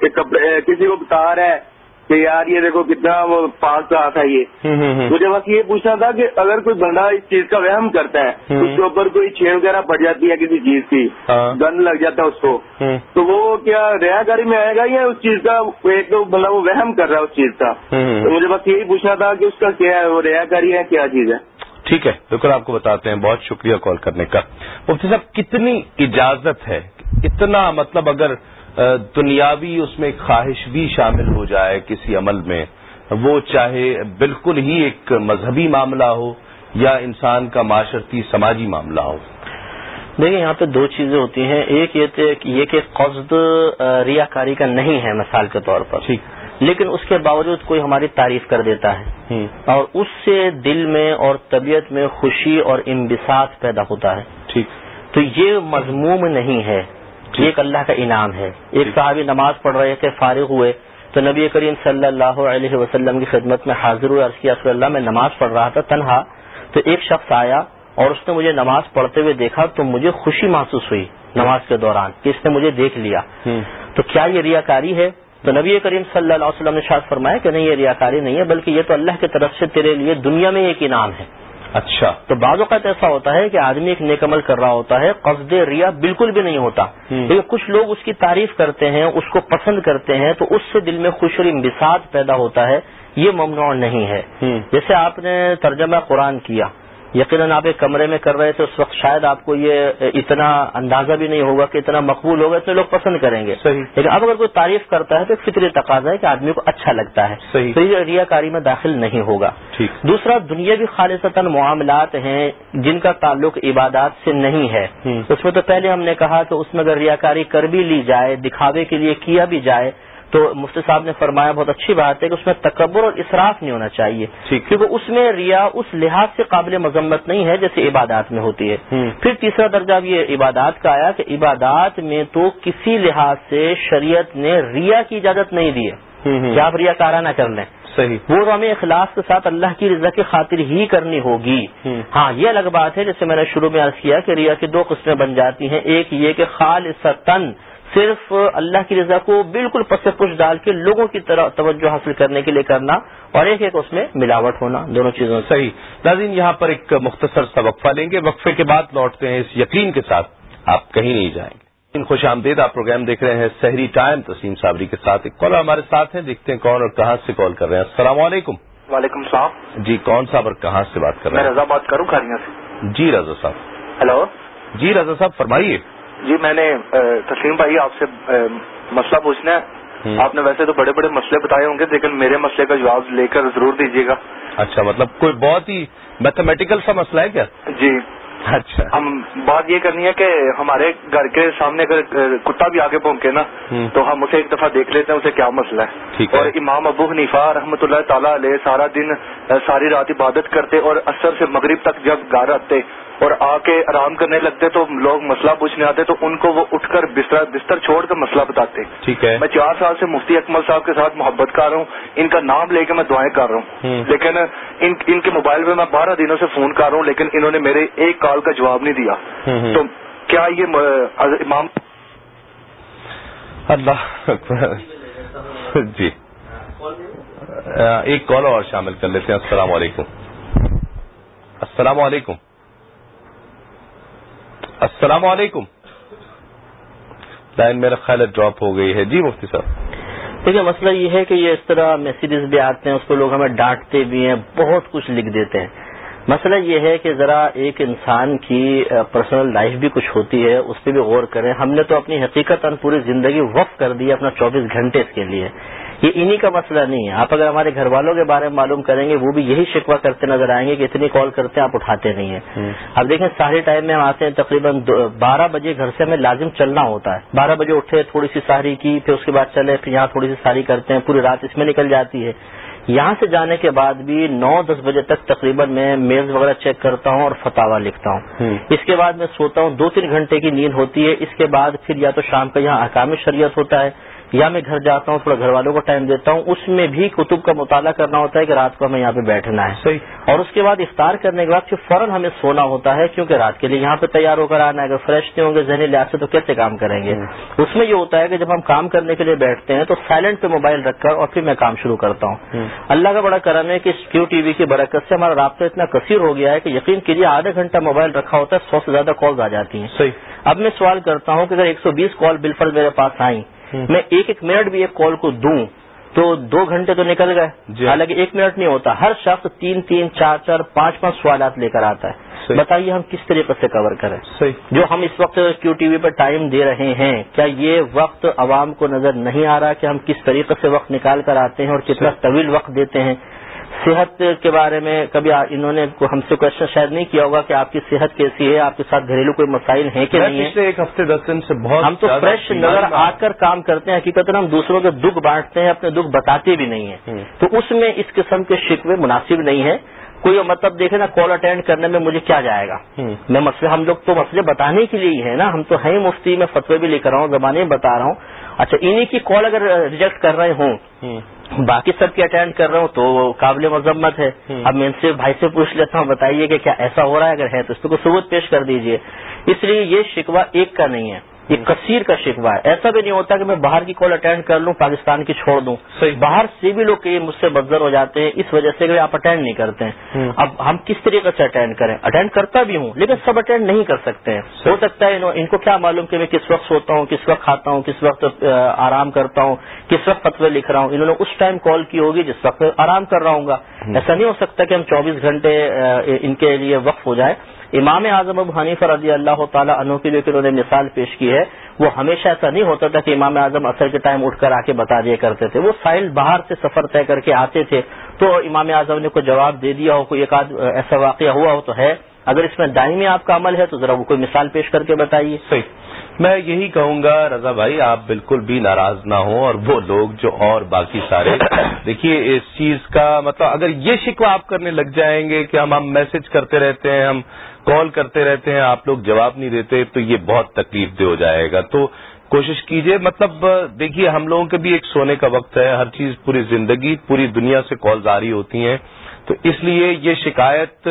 کہ کپڑے کسی کو بتا رہا ہے کہ یار یہ دیکھو کتنا وہ پاس رہا تھا یہ۔ مجھے بس یہ پوچھنا تھا کہ اگر کوئی بندہ اس چیز کا وہم کرتا ہے اس کے اوپر کوئی چھین وغیرہ پڑ جاتی ہے کسی چیز کی ہاں۔ گن لگ جاتا ہے اس کو تو وہ کیا ریا کاری میں آئے گا یا اس چیز کا ایک تو مطلب وہ وہم کر رہا ہے اس چیز کا؟ تو مجھے بس یہی پوچھنا تھا کہ اس کا کیا ہے وہ ریا کاری ہے کیا چیز ہے؟ ٹھیک ہے بالکل آپ کو بتاتے ہیں۔ بہت شکریہ کال کرنے کا۔ مفتی صاحب کتنی اجازت ہے؟ اتنا مطلب اگر دنیاوی اس میں خواہش بھی شامل ہو جائے کسی عمل میں وہ چاہے بالکل ہی ایک مذہبی معاملہ ہو یا انسان کا معاشرتی سماجی معاملہ ہو۔ دیکھیں یہاں پہ دو چیزیں ہوتی ہیں۔ ایک یہ کہ قصد ریاکاری کا نہیں ہے مثال کے طور پر۔ ٹھیک۔ لیکن اس کے باوجود کوئی ہماری تعریف کر دیتا ہے۔ اور اس سے دل میں اور طبیعت میں خوشی اور امبساط پیدا ہوتا ہے۔ ٹھیک۔ تو یہ مضموم نہیں ہے۔ ایک اللہ کا انعام ہے. ایک صحابی نماز پڑھ رہے تھے فارغ ہوئے. تو نبی کریم صلی اللہ علیہ وسلم کی خدمت میں حاضر ہوئے عرض کیا صلی اللہ میں نماز پڑھ رہا تھا تنہا. تو ایک شخص آیا اور اس نے مجھے نماز پڑھتے ہوئے دیکھا تو مجھے خوشی محسوس ہوئی نماز کے دوران کہ اس نے مجھے دیکھ لیا. تو کیا یہ ریاکاری ہے؟ تو نبی کریم صلی اللہ علیہ وسلم نے شاید فرمایا کہ نہیں یہ ریاکاری نہیں ہے بلکہ یہ تو اللہ کی طرف سے تیرے لیے دنیا میں ایک انعام ہے. اچھا۔ تو بعض اوقات ایسا ہوتا ہے کہ آدمی ایک نیک عمل کر رہا ہوتا ہے قصد ریا بالکل بھی نہیں ہوتا۔ لیکن کچھ لوگ اس کی تعریف کرتے ہیں اس کو پسند کرتے ہیں تو اس سے دل میں خوش اور امبساد پیدا ہوتا ہے۔ یہ ممنوع نہیں ہے۔ جیسے آپ نے ترجمہ قرآن کیا۔ یقیناً آپ ایک کمرے میں کر رہے تھے اس وقت شاید آپ کو یہ اتنا اندازہ بھی نہیں ہوگا کہ اتنا مقبول ہوگا اتنے لوگ پسند کریں گے۔ صحیح۔ لیکن اب اگر کوئی تعریف کرتا ہے تو ایک فطری تقاضا ہے کہ آدمی کو اچھا لگتا ہے۔ صحیح۔ تو یہ ریا کاری میں داخل نہیں ہوگا۔ دوسرا دنیا بھی خالصتا معاملات ہیں جن کا تعلق عبادات سے نہیں ہے۔ اس میں تو پہلے ہم نے کہا کہ اس میں اگر ریاکاری کر بھی لی جائے دکھاوے کے لیے کیا بھی جائے تو مفتی صاحب نے فرمایا بہت اچھی بات ہے کہ اس میں تکبر اور اصراف نہیں ہونا چاہیے کیونکہ اس میں ریا اس لحاظ سے قابل مذمت نہیں ہے جیسے عبادات میں ہوتی ہے۔ پھر تیسرا درجہ یہ عبادات کا آیا کہ عبادات میں تو کسی لحاظ سے شریعت نے ریا کی اجازت نہیں دی ہے۔ کہ آپ ریا کارا نہ کر لیں۔ صحیح۔ وہ تو ہمیں اخلاص کے ساتھ اللہ کی رضا کی خاطر ہی کرنی ہوگی۔ ہاں یہ الگ بات ہے جیسے میں نے شروع میں عرض کیا کہ ریا کی دو قسمیں بن جاتی ہیں۔ ایک یہ کہ خال تن صرف اللہ کی رضا کو بالکل پس پش ڈال کے لوگوں کی طرح توجہ حاصل کرنے کے لیے کرنا اور ایک ایک اس میں ملاوٹ ہونا دونوں چیزوں صحیح۔ ناظرین یہاں پر ایک مختصر سا وقفہ لیں گے۔ وقفے کے بعد لوٹتے ہیں اس یقین کے ساتھ۔ آپ کہیں نہیں جائیں گے۔ خوش آمدید آپ پروگرام دیکھ رہے ہیں سحری ٹائم۔ تسلیم صابری کے ساتھ ایک کالر ہمارے ساتھ ہیں دیکھتے ہیں کون اور کہاں سے کال کر رہے ہیں۔ السلام علیکم۔ وعلیکم السلام۔ جی کون صاحب اور کہاں سے بات کر رہے ہیں؟ میں رضا بات کروں کھانیہ سے۔ جی رضا صاحب۔ ہلو۔ جی رضا صاحب فرمائیے۔ جی میں نے تسلیم بھائی آپ سے مسئلہ پوچھنا ہے۔ آپ نے ویسے تو بڑے بڑے مسئلے بتائے ہوں گے لیکن میرے مسئلے کا جواب لے کر ضرور دیجیے گا۔ اچھا مطلب کوئی بہت ہی میتھمیٹیکل سا مسئلہ ہے کیا؟ جی۔ اچھا۔ ہم بات یہ کرنی ہے کہ ہمارے گھر کے سامنے اگر کتا بھی آگے پہنچے نا تو ہم اسے ایک دفعہ دیکھ لیتے ہیں اسے کیا مسئلہ ہے۔ اور امام ابو حنیفہ رحمۃ اللہ تعالیٰ علیہ سارا دن ساری رات عبادت کرتے اور اثر سے مغرب تک جب گھر آتے اور آ کے آرام کرنے لگتے تو لوگ مسئلہ پوچھنے آتے تو ان کو وہ اٹھ کر بستر بستر چھوڑ کر مسئلہ بتاتے۔ ٹھیک ہے۔ میں چار سال سے مفتی اکمل صاحب کے ساتھ محبت کر رہا ہوں۔ ان کا نام لے کے میں دعائیں کر رہا ہوں۔ لیکن ان ان کے موبائل پہ میں بارہ دنوں سے فون کر رہا ہوں لیکن انہوں نے میرے ایک کال کا جواب نہیں دیا۔ تو کیا یہ امام اللہ جی۔ ایک کال اور شامل کر لیتے ہیں۔ السلام علیکم۔ السلام علیکم۔ السلام علیکم۔ لائن میرا خیال ڈراپ ہو گئی ہے۔ جی مفتی صاحب۔ دیکھیے، مسئلہ یہ ہے کہ یہ اس طرح میسیجز بھی آتے ہیں، اس کو لوگ ہمیں ڈانٹتے بھی ہیں، بہت کچھ لکھ دیتے ہیں۔ مسئلہ یہ ہے کہ ذرا ایک انسان کی پرسنل لائف بھی کچھ ہوتی ہے، اس پہ بھی غور کریں۔ ہم نے تو اپنی حقیقت پوری زندگی وقف کر دی اپنا چوبیس گھنٹے اس کے لیے۔ یہ انہی کا مسئلہ نہیں ہے۔ آپ اگر ہمارے گھر والوں کے بارے میں معلوم کریں گے وہ بھی یہی شکوہ کرتے نظر آئیں گے کہ اتنی کال کرتے ہیں آپ اٹھاتے نہیں ہیں۔ اب دیکھیں سارے ٹائم میں ہم آتے ہیں تقریباً بارہ بجے گھر سے ہمیں لازم چلنا ہوتا ہے۔ بارہ بجے اٹھے تھوڑی سی ساری کی پھر اس کے بعد چلے پھر یہاں تھوڑی سی ساری کرتے ہیں پوری رات اس میں نکل جاتی ہے۔ یہاں سے جانے کے بعد بھی نو دس بجے تک تقریباً میں میز وغیرہ چیک کرتا ہوں اور فتوا لکھتا ہوں۔ اس کے بعد میں سوتا ہوں دو تین گھنٹے کی نیند ہوتی ہے۔ اس کے بعد پھر یا تو شام کا یہاں احکام شریعت ہوتا ہے یا میں گھر جاتا ہوں تھوڑا گھر والوں کو ٹائم دیتا ہوں اس میں بھی کتب کا مطالعہ کرنا ہوتا ہے کہ رات کو ہمیں یہاں پہ بیٹھنا ہے۔ صحیح۔ اور اس کے بعد افطار کرنے کے بعد پھر فوراً ہمیں سونا ہوتا ہے کیونکہ رات کے لیے یہاں پہ تیار ہو کر آنا ہے۔ اگر فریش نہیں ہوں گے ذہنی لحاظ سے تو کیسے کام کریں گے؟ اس میں یہ ہوتا ہے کہ جب ہم کام کرنے کے لیے بیٹھتے ہیں تو سائلنٹ پہ موبائل رکھ کر اور پھر میں کام شروع کرتا ہوں۔ اللہ کا بڑا کرم ہے کہ کیو ٹی وی کی برکت سے ہمارا رابطہ اتنا کثیر ہو گیا ہے کہ یقین کیجیے آدھا گھنٹہ موبائل رکھا ہوتا ہے سو سے زیادہ کالز آ جاتی ہیں۔ صحیح۔ اب میں سوال کرتا ہوں کہ اگر ایک سو بیس کال بالفل میرے پاس آئیں میں ایک ایک منٹ بھی ایک کال کو دوں تو دو گھنٹے تو نکل گئے۔ جی۔ حالانکہ ایک منٹ نہیں ہوتا ہر شخص تین تین چار چار پانچ پانچ سوالات لے کر آتا ہے۔ بتائیے ہم کس طریقے سے کور کریں؟ جو ہم اس وقت کیو ٹی وی پہ ٹائم دے رہے ہیں کیا یہ وقت عوام کو نظر نہیں آ رہا کہ ہم کس طریقے سے وقت نکال کر آتے ہیں اور کتنا طویل وقت دیتے ہیں؟ صحت کے بارے میں کبھی انہوں نے ہم سے کوشچن شاید نہیں کیا ہوگا کہ آپ کی صحت کیسی ہے آپ کے ساتھ گھریلو کوئی مسائل ہیں کہ نہیں پچھلے ایک ہفتے دس دن سے بہت ہم تو فریش نظر آ کر کام کرتے ہیں حقیقت ہم دوسروں کے دکھ بانٹتے ہیں اپنے دکھ بتاتے بھی نہیں ہیں۔ تو اس میں اس قسم کے شکوے مناسب نہیں ہے کوئی مطلب دیکھے نا کال اٹینڈ کرنے میں مجھے کیا جائے گا؟ میں مسئلے ہم لوگ تو مسئلے بتانے کے لیے ہی ہے نا۔ ہم تو ہیں مفتی میں فتوی بھی لکھ رہا ہوں زبانیں بتا رہا ہوں۔ اچھا انہیں کی کال اگر ریجیکٹ کر رہے ہوں۔ باقی سب کی اٹینڈ کر رہا ہوں تو قابل مذمت ہے۔ اب میں ان سے بھائی سے پوچھ لیتا ہوں بتائیے کہ کیا ایسا ہو رہا ہے؟ اگر ہے تو اس کو ثبوت پیش کر دیجیے۔ اس لیے یہ شکوہ ایک کا نہیں ہے۔ یہ کثیر کا شکوہ ہے۔ ایسا بھی نہیں ہوتا کہ میں باہر کی کال اٹینڈ کر لوں پاکستان کی چھوڑ دوں۔ باہر سے بھی لوگ مجھ سے بدزر ہو جاتے ہیں اس وجہ سے کہ آپ اٹینڈ نہیں کرتے ہیں۔ اب ہم کس طریقے سے اٹینڈ کریں؟ اٹینڈ کرتا بھی ہوں لیکن سب اٹینڈ نہیں کر سکتے ہیں۔ ہو سکتا ہے ان کو کیا معلوم کہ میں کس وقت سوتا ہوں کس وقت کھاتا ہوں کس وقت آرام کرتا ہوں کس وقت فتوے لکھ رہا ہوں۔ انہوں نے اس ٹائم کال کی ہوگی جس وقت آرام کر رہا ہوں گا۔ ایسا نہیں ہو سکتا کہ ہم چوبیس گھنٹے ان کے لیے وقف ہو جائے۔ امام اعظم ابو حنیفہ رضی اللہ تعالیٰ عنہ کے لیے انہوں نے مثال پیش کی ہے، وہ ہمیشہ ایسا نہیں ہوتا تھا کہ امام اعظم اثر کے ٹائم اٹھ کر آ کے بتا دیا کرتے تھے۔ وہ سائل باہر سے سفر طے کر کے آتے تھے تو امام اعظم نے کوئی جواب دے دیا ہو، کوئی ایک آدھ ایسا واقعہ ہوا ہو تو ہے۔ اگر اس میں دائمی آپ کا عمل ہے تو ذرا وہ کوئی مثال پیش کر کے بتائیے۔ صحیح۔ میں یہی کہوں گا رضا بھائی، آپ بالکل بھی ناراض نہ ہوں اور وہ لوگ جو اور باقی سارے، دیکھیے اس چیز کا مطلب اگر یہ شکوہ آپ کرنے لگ جائیں گے کہ ہم ہم میسج کرتے رہتے ہیں، ہم کال کرتے رہتے ہیں، آپ لوگ جواب نہیں دیتے، تو یہ بہت تکلیف دہ ہو جائے گا۔ تو کوشش کیجیے مطلب دیکھیے، ہم لوگوں کے بھی ایک سونے کا وقت ہے، ہر چیز پوری زندگی، پوری دنیا سے کال جاری ہوتی ہیں۔ تو اس لیے یہ شکایت،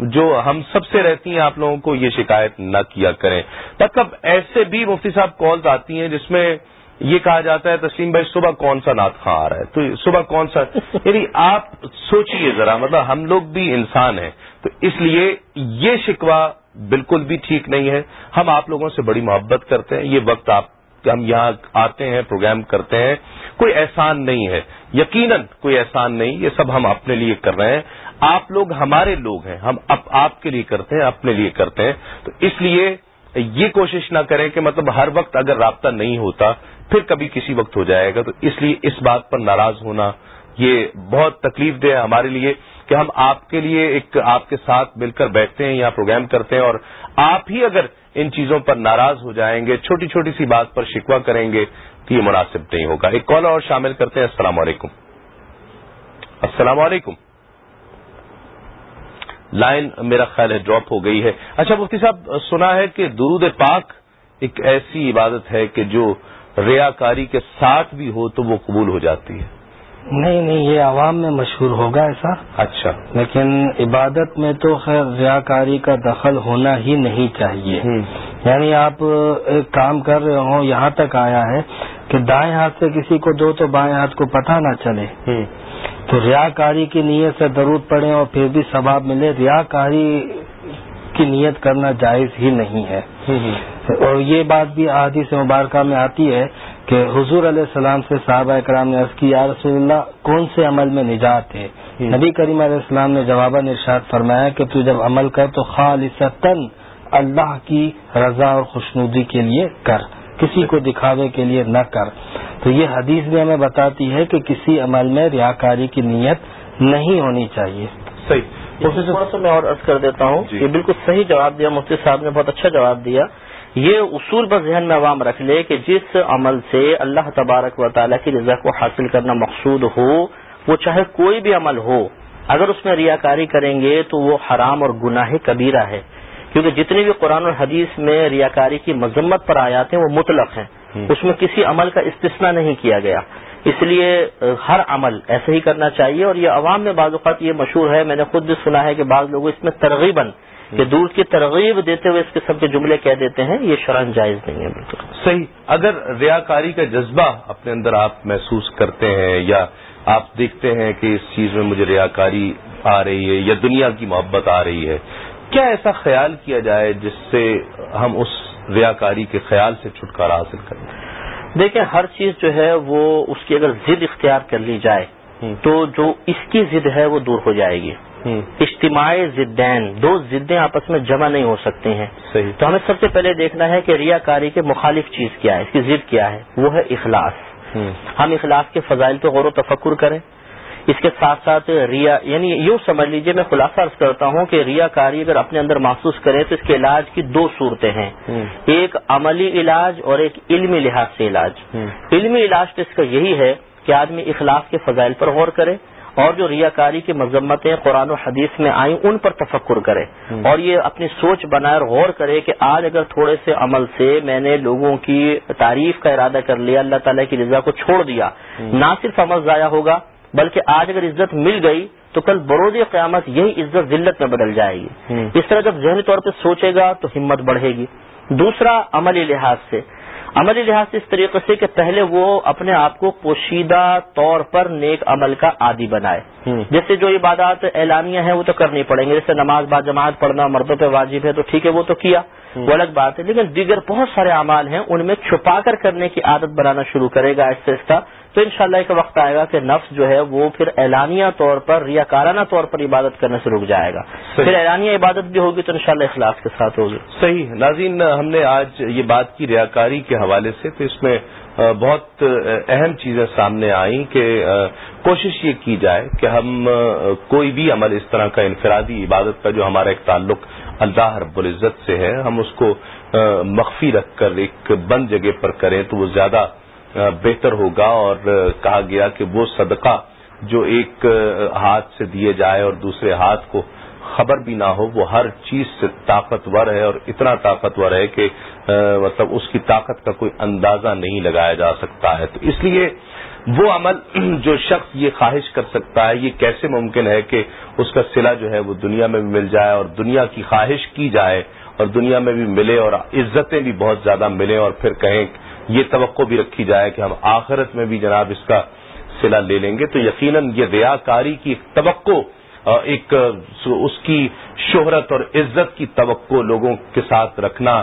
جو ہم سب سے رہتی ہیں، آپ لوگوں کو یہ شکایت نہ کیا کریں۔ مطلب ایسے بھی مفتی صاحب کالز آتی ہیں جس میں یہ کہا جاتا ہے، تسلیم بھائی، صبح کون سا نعت خاں آ رہا ہے؟ تو صبح کون سا؟ یعنی آپ سوچیے ذرا مطلب ہم لوگ بھی انسان ہیں۔ تو اس لیے یہ شکوہ بالکل بھی ٹھیک نہیں ہے۔ ہم آپ لوگوں سے بڑی محبت کرتے ہیں۔ یہ وقت آپ ہم یہاں آتے ہیں، پروگرام کرتے ہیں۔ کوئی احسان نہیں ہے۔ یقیناً کوئی احسان نہیں۔ یہ سب ہم اپنے لیے کر رہے ہیں۔ آپ لوگ ہمارے لوگ ہیں۔ ہم آپ کے لیے کرتے ہیں، اپنے لیے کرتے ہیں۔ تو اس لیے یہ کوشش نہ کریں کہ مطلب ہر وقت اگر رابطہ نہیں ہوتا، پھر کبھی کسی وقت ہو جائے گا۔ تو اس لیے اس بات پر ناراض ہونا یہ بہت تکلیف دہ ہے ہمارے لیے۔ کہ ہم آپ کے لیے ایک آپ کے ساتھ مل کر بیٹھتے ہیں یا پروگرام کرتے ہیں اور آپ ہی اگر ان چیزوں پر ناراض ہو جائیں گے، چھوٹی چھوٹی سی بات پر شکوا کریں گے، تو یہ مناسب نہیں ہوگا۔ ایک کال اور شامل کرتے ہیں۔ السلام علیکم۔ السلام علیکم۔ لائن میرا خیال ہے ڈراپ ہو گئی ہے۔ اچھا مفتی صاحب، سنا ہے کہ درود پاک ایک ایسی عبادت ہے کہ جو ریاکاری کے ساتھ بھی ہو تو وہ قبول ہو جاتی ہے۔ نہیں نہیں یہ عوام میں مشہور ہوگا ایسا۔ اچھا۔ لیکن عبادت میں تو خیر ریاکاری کا دخل ہونا ہی نہیں چاہیے۔ یعنی آپ ایک کام کر رہے ہوں یہاں تک آیا ہے کہ دائیں ہاتھ سے کسی کو دو تو بائیں ہاتھ کو پتہ نہ چلے۔ تو ریاکاری کی نیت سے درود پڑے اور پھر بھی ثواب ملے۔ ریاکاری کی نیت کرنا جائز ہی نہیں ہے۔ اور یہ بات بھی آدھی سے مبارکہ میں آتی ہے کہ حضور علیہ السلام سے صحابہ کرام نے عرض کی یا رسول اللہ کون سے عمل میں نجات ہے؟ نبی کریم علیہ السلام نے جواباً ارشاد فرمایا کہ تو جب عمل کر تو خالصتاً اللہ کی رضا اور خوشنودی کے لیے کر کسی کو دکھاوے کے لیے نہ کر۔ تو یہ حدیث بھی ہمیں بتاتی ہے کہ کسی عمل میں ریاکاری کی نیت نہیں ہونی چاہیے۔ صحیح۔ تھوڑا سا میں اور عرض کر دیتا ہوں جی۔ یہ بالکل صحیح جواب دیا مفتی صاحب نے بہت اچھا جواب دیا۔ یہ اصول پر ذہن میں عوام رکھ لے کہ جس عمل سے اللہ تبارک و تعالیٰ کی رضا کو حاصل کرنا مقصود ہو وہ چاہے کوئی بھی عمل ہو اگر اس میں ریاکاری کریں گے تو وہ حرام اور گناہ کبیرہ ہے۔ کیونکہ جتنی بھی قرآن اور حدیث میں ریاکاری کی مذمت پر آیات ہیں وہ مطلق ہیں۔ اس میں کسی عمل کا استثنا نہیں کیا گیا۔ اس لیے ہر عمل ایسے ہی کرنا چاہیے اور یہ عوام میں بعض اوقات یہ مشہور ہے میں نے خود بھی سنا ہے کہ بعض لوگ اس میں ترغیباً کہ دودھ کی ترغیب دیتے ہوئے اس قسم کے جملے کہہ دیتے ہیں یہ شرح جائز نہیں ہے بالکل۔ صحیح اگر ریاکاری کا جذبہ اپنے اندر آپ محسوس کرتے ہیں یا آپ دیکھتے ہیں کہ اس چیز میں مجھے ریاکاری آ رہی ہے یا دنیا کی محبت آ رہی ہے کیا ایسا خیال کیا جائے جس سے ہم اس ریاکاری کے خیال سے چھٹکارا حاصل کریں؟ دیکھیں ہر چیز جو ہے وہ اس کی اگر ضد اختیار کر لی جائے تو جو اس کی ضد ہے وہ دور ہو جائے گی۔ اجتماعی ضدین دو ضدیں آپس میں جمع نہیں ہو سکتی ہیں۔ صحیح۔ تو ہمیں سب سے پہلے دیکھنا ہے کہ ریا کاری کے مخالف چیز کیا ہے اس کی ضد کیا ہے وہ ہے اخلاص۔ ہم اخلاص کے فضائل پہ غور و تفکر کریں۔ اس کے ساتھ ساتھ ریا یعنی یوں سمجھ لیجیے میں خلاصہ عرض کرتا ہوں کہ ریا کاری اگر اپنے اندر محسوس کرے تو اس کے علاج کی دو صورتیں ہیں۔ ایک عملی علاج اور ایک علمی لحاظ سے علاج۔ علمی علاج تو اس کا یہی ہے کہ آدمی اخلاص کے فضائل پر غور کرے۔ اور جو ریاکاری کی مذمتیں قرآن و حدیث میں آئیں ان پر تفکر کرے۔ اور یہ اپنی سوچ بنائے اور غور کرے کہ آج اگر تھوڑے سے عمل سے میں نے لوگوں کی تعریف کا ارادہ کر لیا اللہ تعالیٰ کی رضا کو چھوڑ دیا نہ صرف عمل ضائع ہوگا بلکہ آج اگر عزت مل گئی تو کل بروز قیامت یہی عزت ذلت میں بدل جائے گی۔ اس طرح جب ذہنی طور پہ سوچے گا تو ہمت بڑھے گی۔ دوسرا عملی لحاظ سے عملی لحاظ سے اس طریقے سے کہ پہلے وہ اپنے آپ کو پوشیدہ طور پر نیک عمل کا عادی بنائے۔ جیسے جو عبادات اعلانیہ ہیں وہ تو کرنی پڑیں گے۔ جیسے نماز با جماعت پڑھنا مردوں پہ واجب ہے تو ٹھیک ہے وہ تو کیا۔ وہ الگ بات ہے۔ لیکن دیگر بہت سارے اعمال ہیں ان میں چھپا کر کرنے کی عادت بنانا شروع کرے گا۔ آہستہ آہستہ تو انشاءاللہ ایک وقت آئے گا کہ نفس جو ہے وہ پھر اعلانیہ طور پر ریاکارانہ طور پر عبادت کرنے سے رک جائے گا۔ پھر اعلانیہ عبادت بھی ہوگی تو انشاءاللہ اخلاص کے ساتھ ہوگی۔ صحیح۔ ناظرین ہم نے آج یہ بات کی ریاکاری کے حوالے سے تو اس میں بہت اہم چیزیں سامنے آئیں کہ کوشش یہ کی جائے کہ ہم کوئی بھی عمل اس طرح کا انفرادی عبادت کا جو ہمارا ایک تعلق اللہ رب العزت سے ہے ہم اس کو مخفی رکھ کر ایک بند جگہ پر کریں تو وہ زیادہ بہتر ہوگا اور کہا گیا کہ وہ صدقہ جو ایک ہاتھ سے دیے جائے اور دوسرے ہاتھ کو خبر بھی نہ ہو، وہ ہر چیز سے طاقتور ہے اور اتنا طاقتور ہے کہ مطلب اس کی طاقت کا کوئی اندازہ نہیں لگایا جا سکتا ہے۔ تو اس لیے وہ عمل جو شخص یہ خواہش کر سکتا ہے، یہ کیسے ممکن ہے کہ اس کا سلا جو ہے وہ دنیا میں بھی مل جائے اور دنیا کی خواہش کی جائے اور دنیا میں بھی ملے اور عزتیں بھی بہت زیادہ ملیں اور پھر کہیں یہ توقع بھی رکھی جائے کہ ہم آخرت میں بھی جناب اس کا سلا لے لیں گے۔ تو یقیناً یہ ریا کاری کی توقع ایک، اس کی شہرت اور عزت کی توقع لوگوں کے ساتھ رکھنا،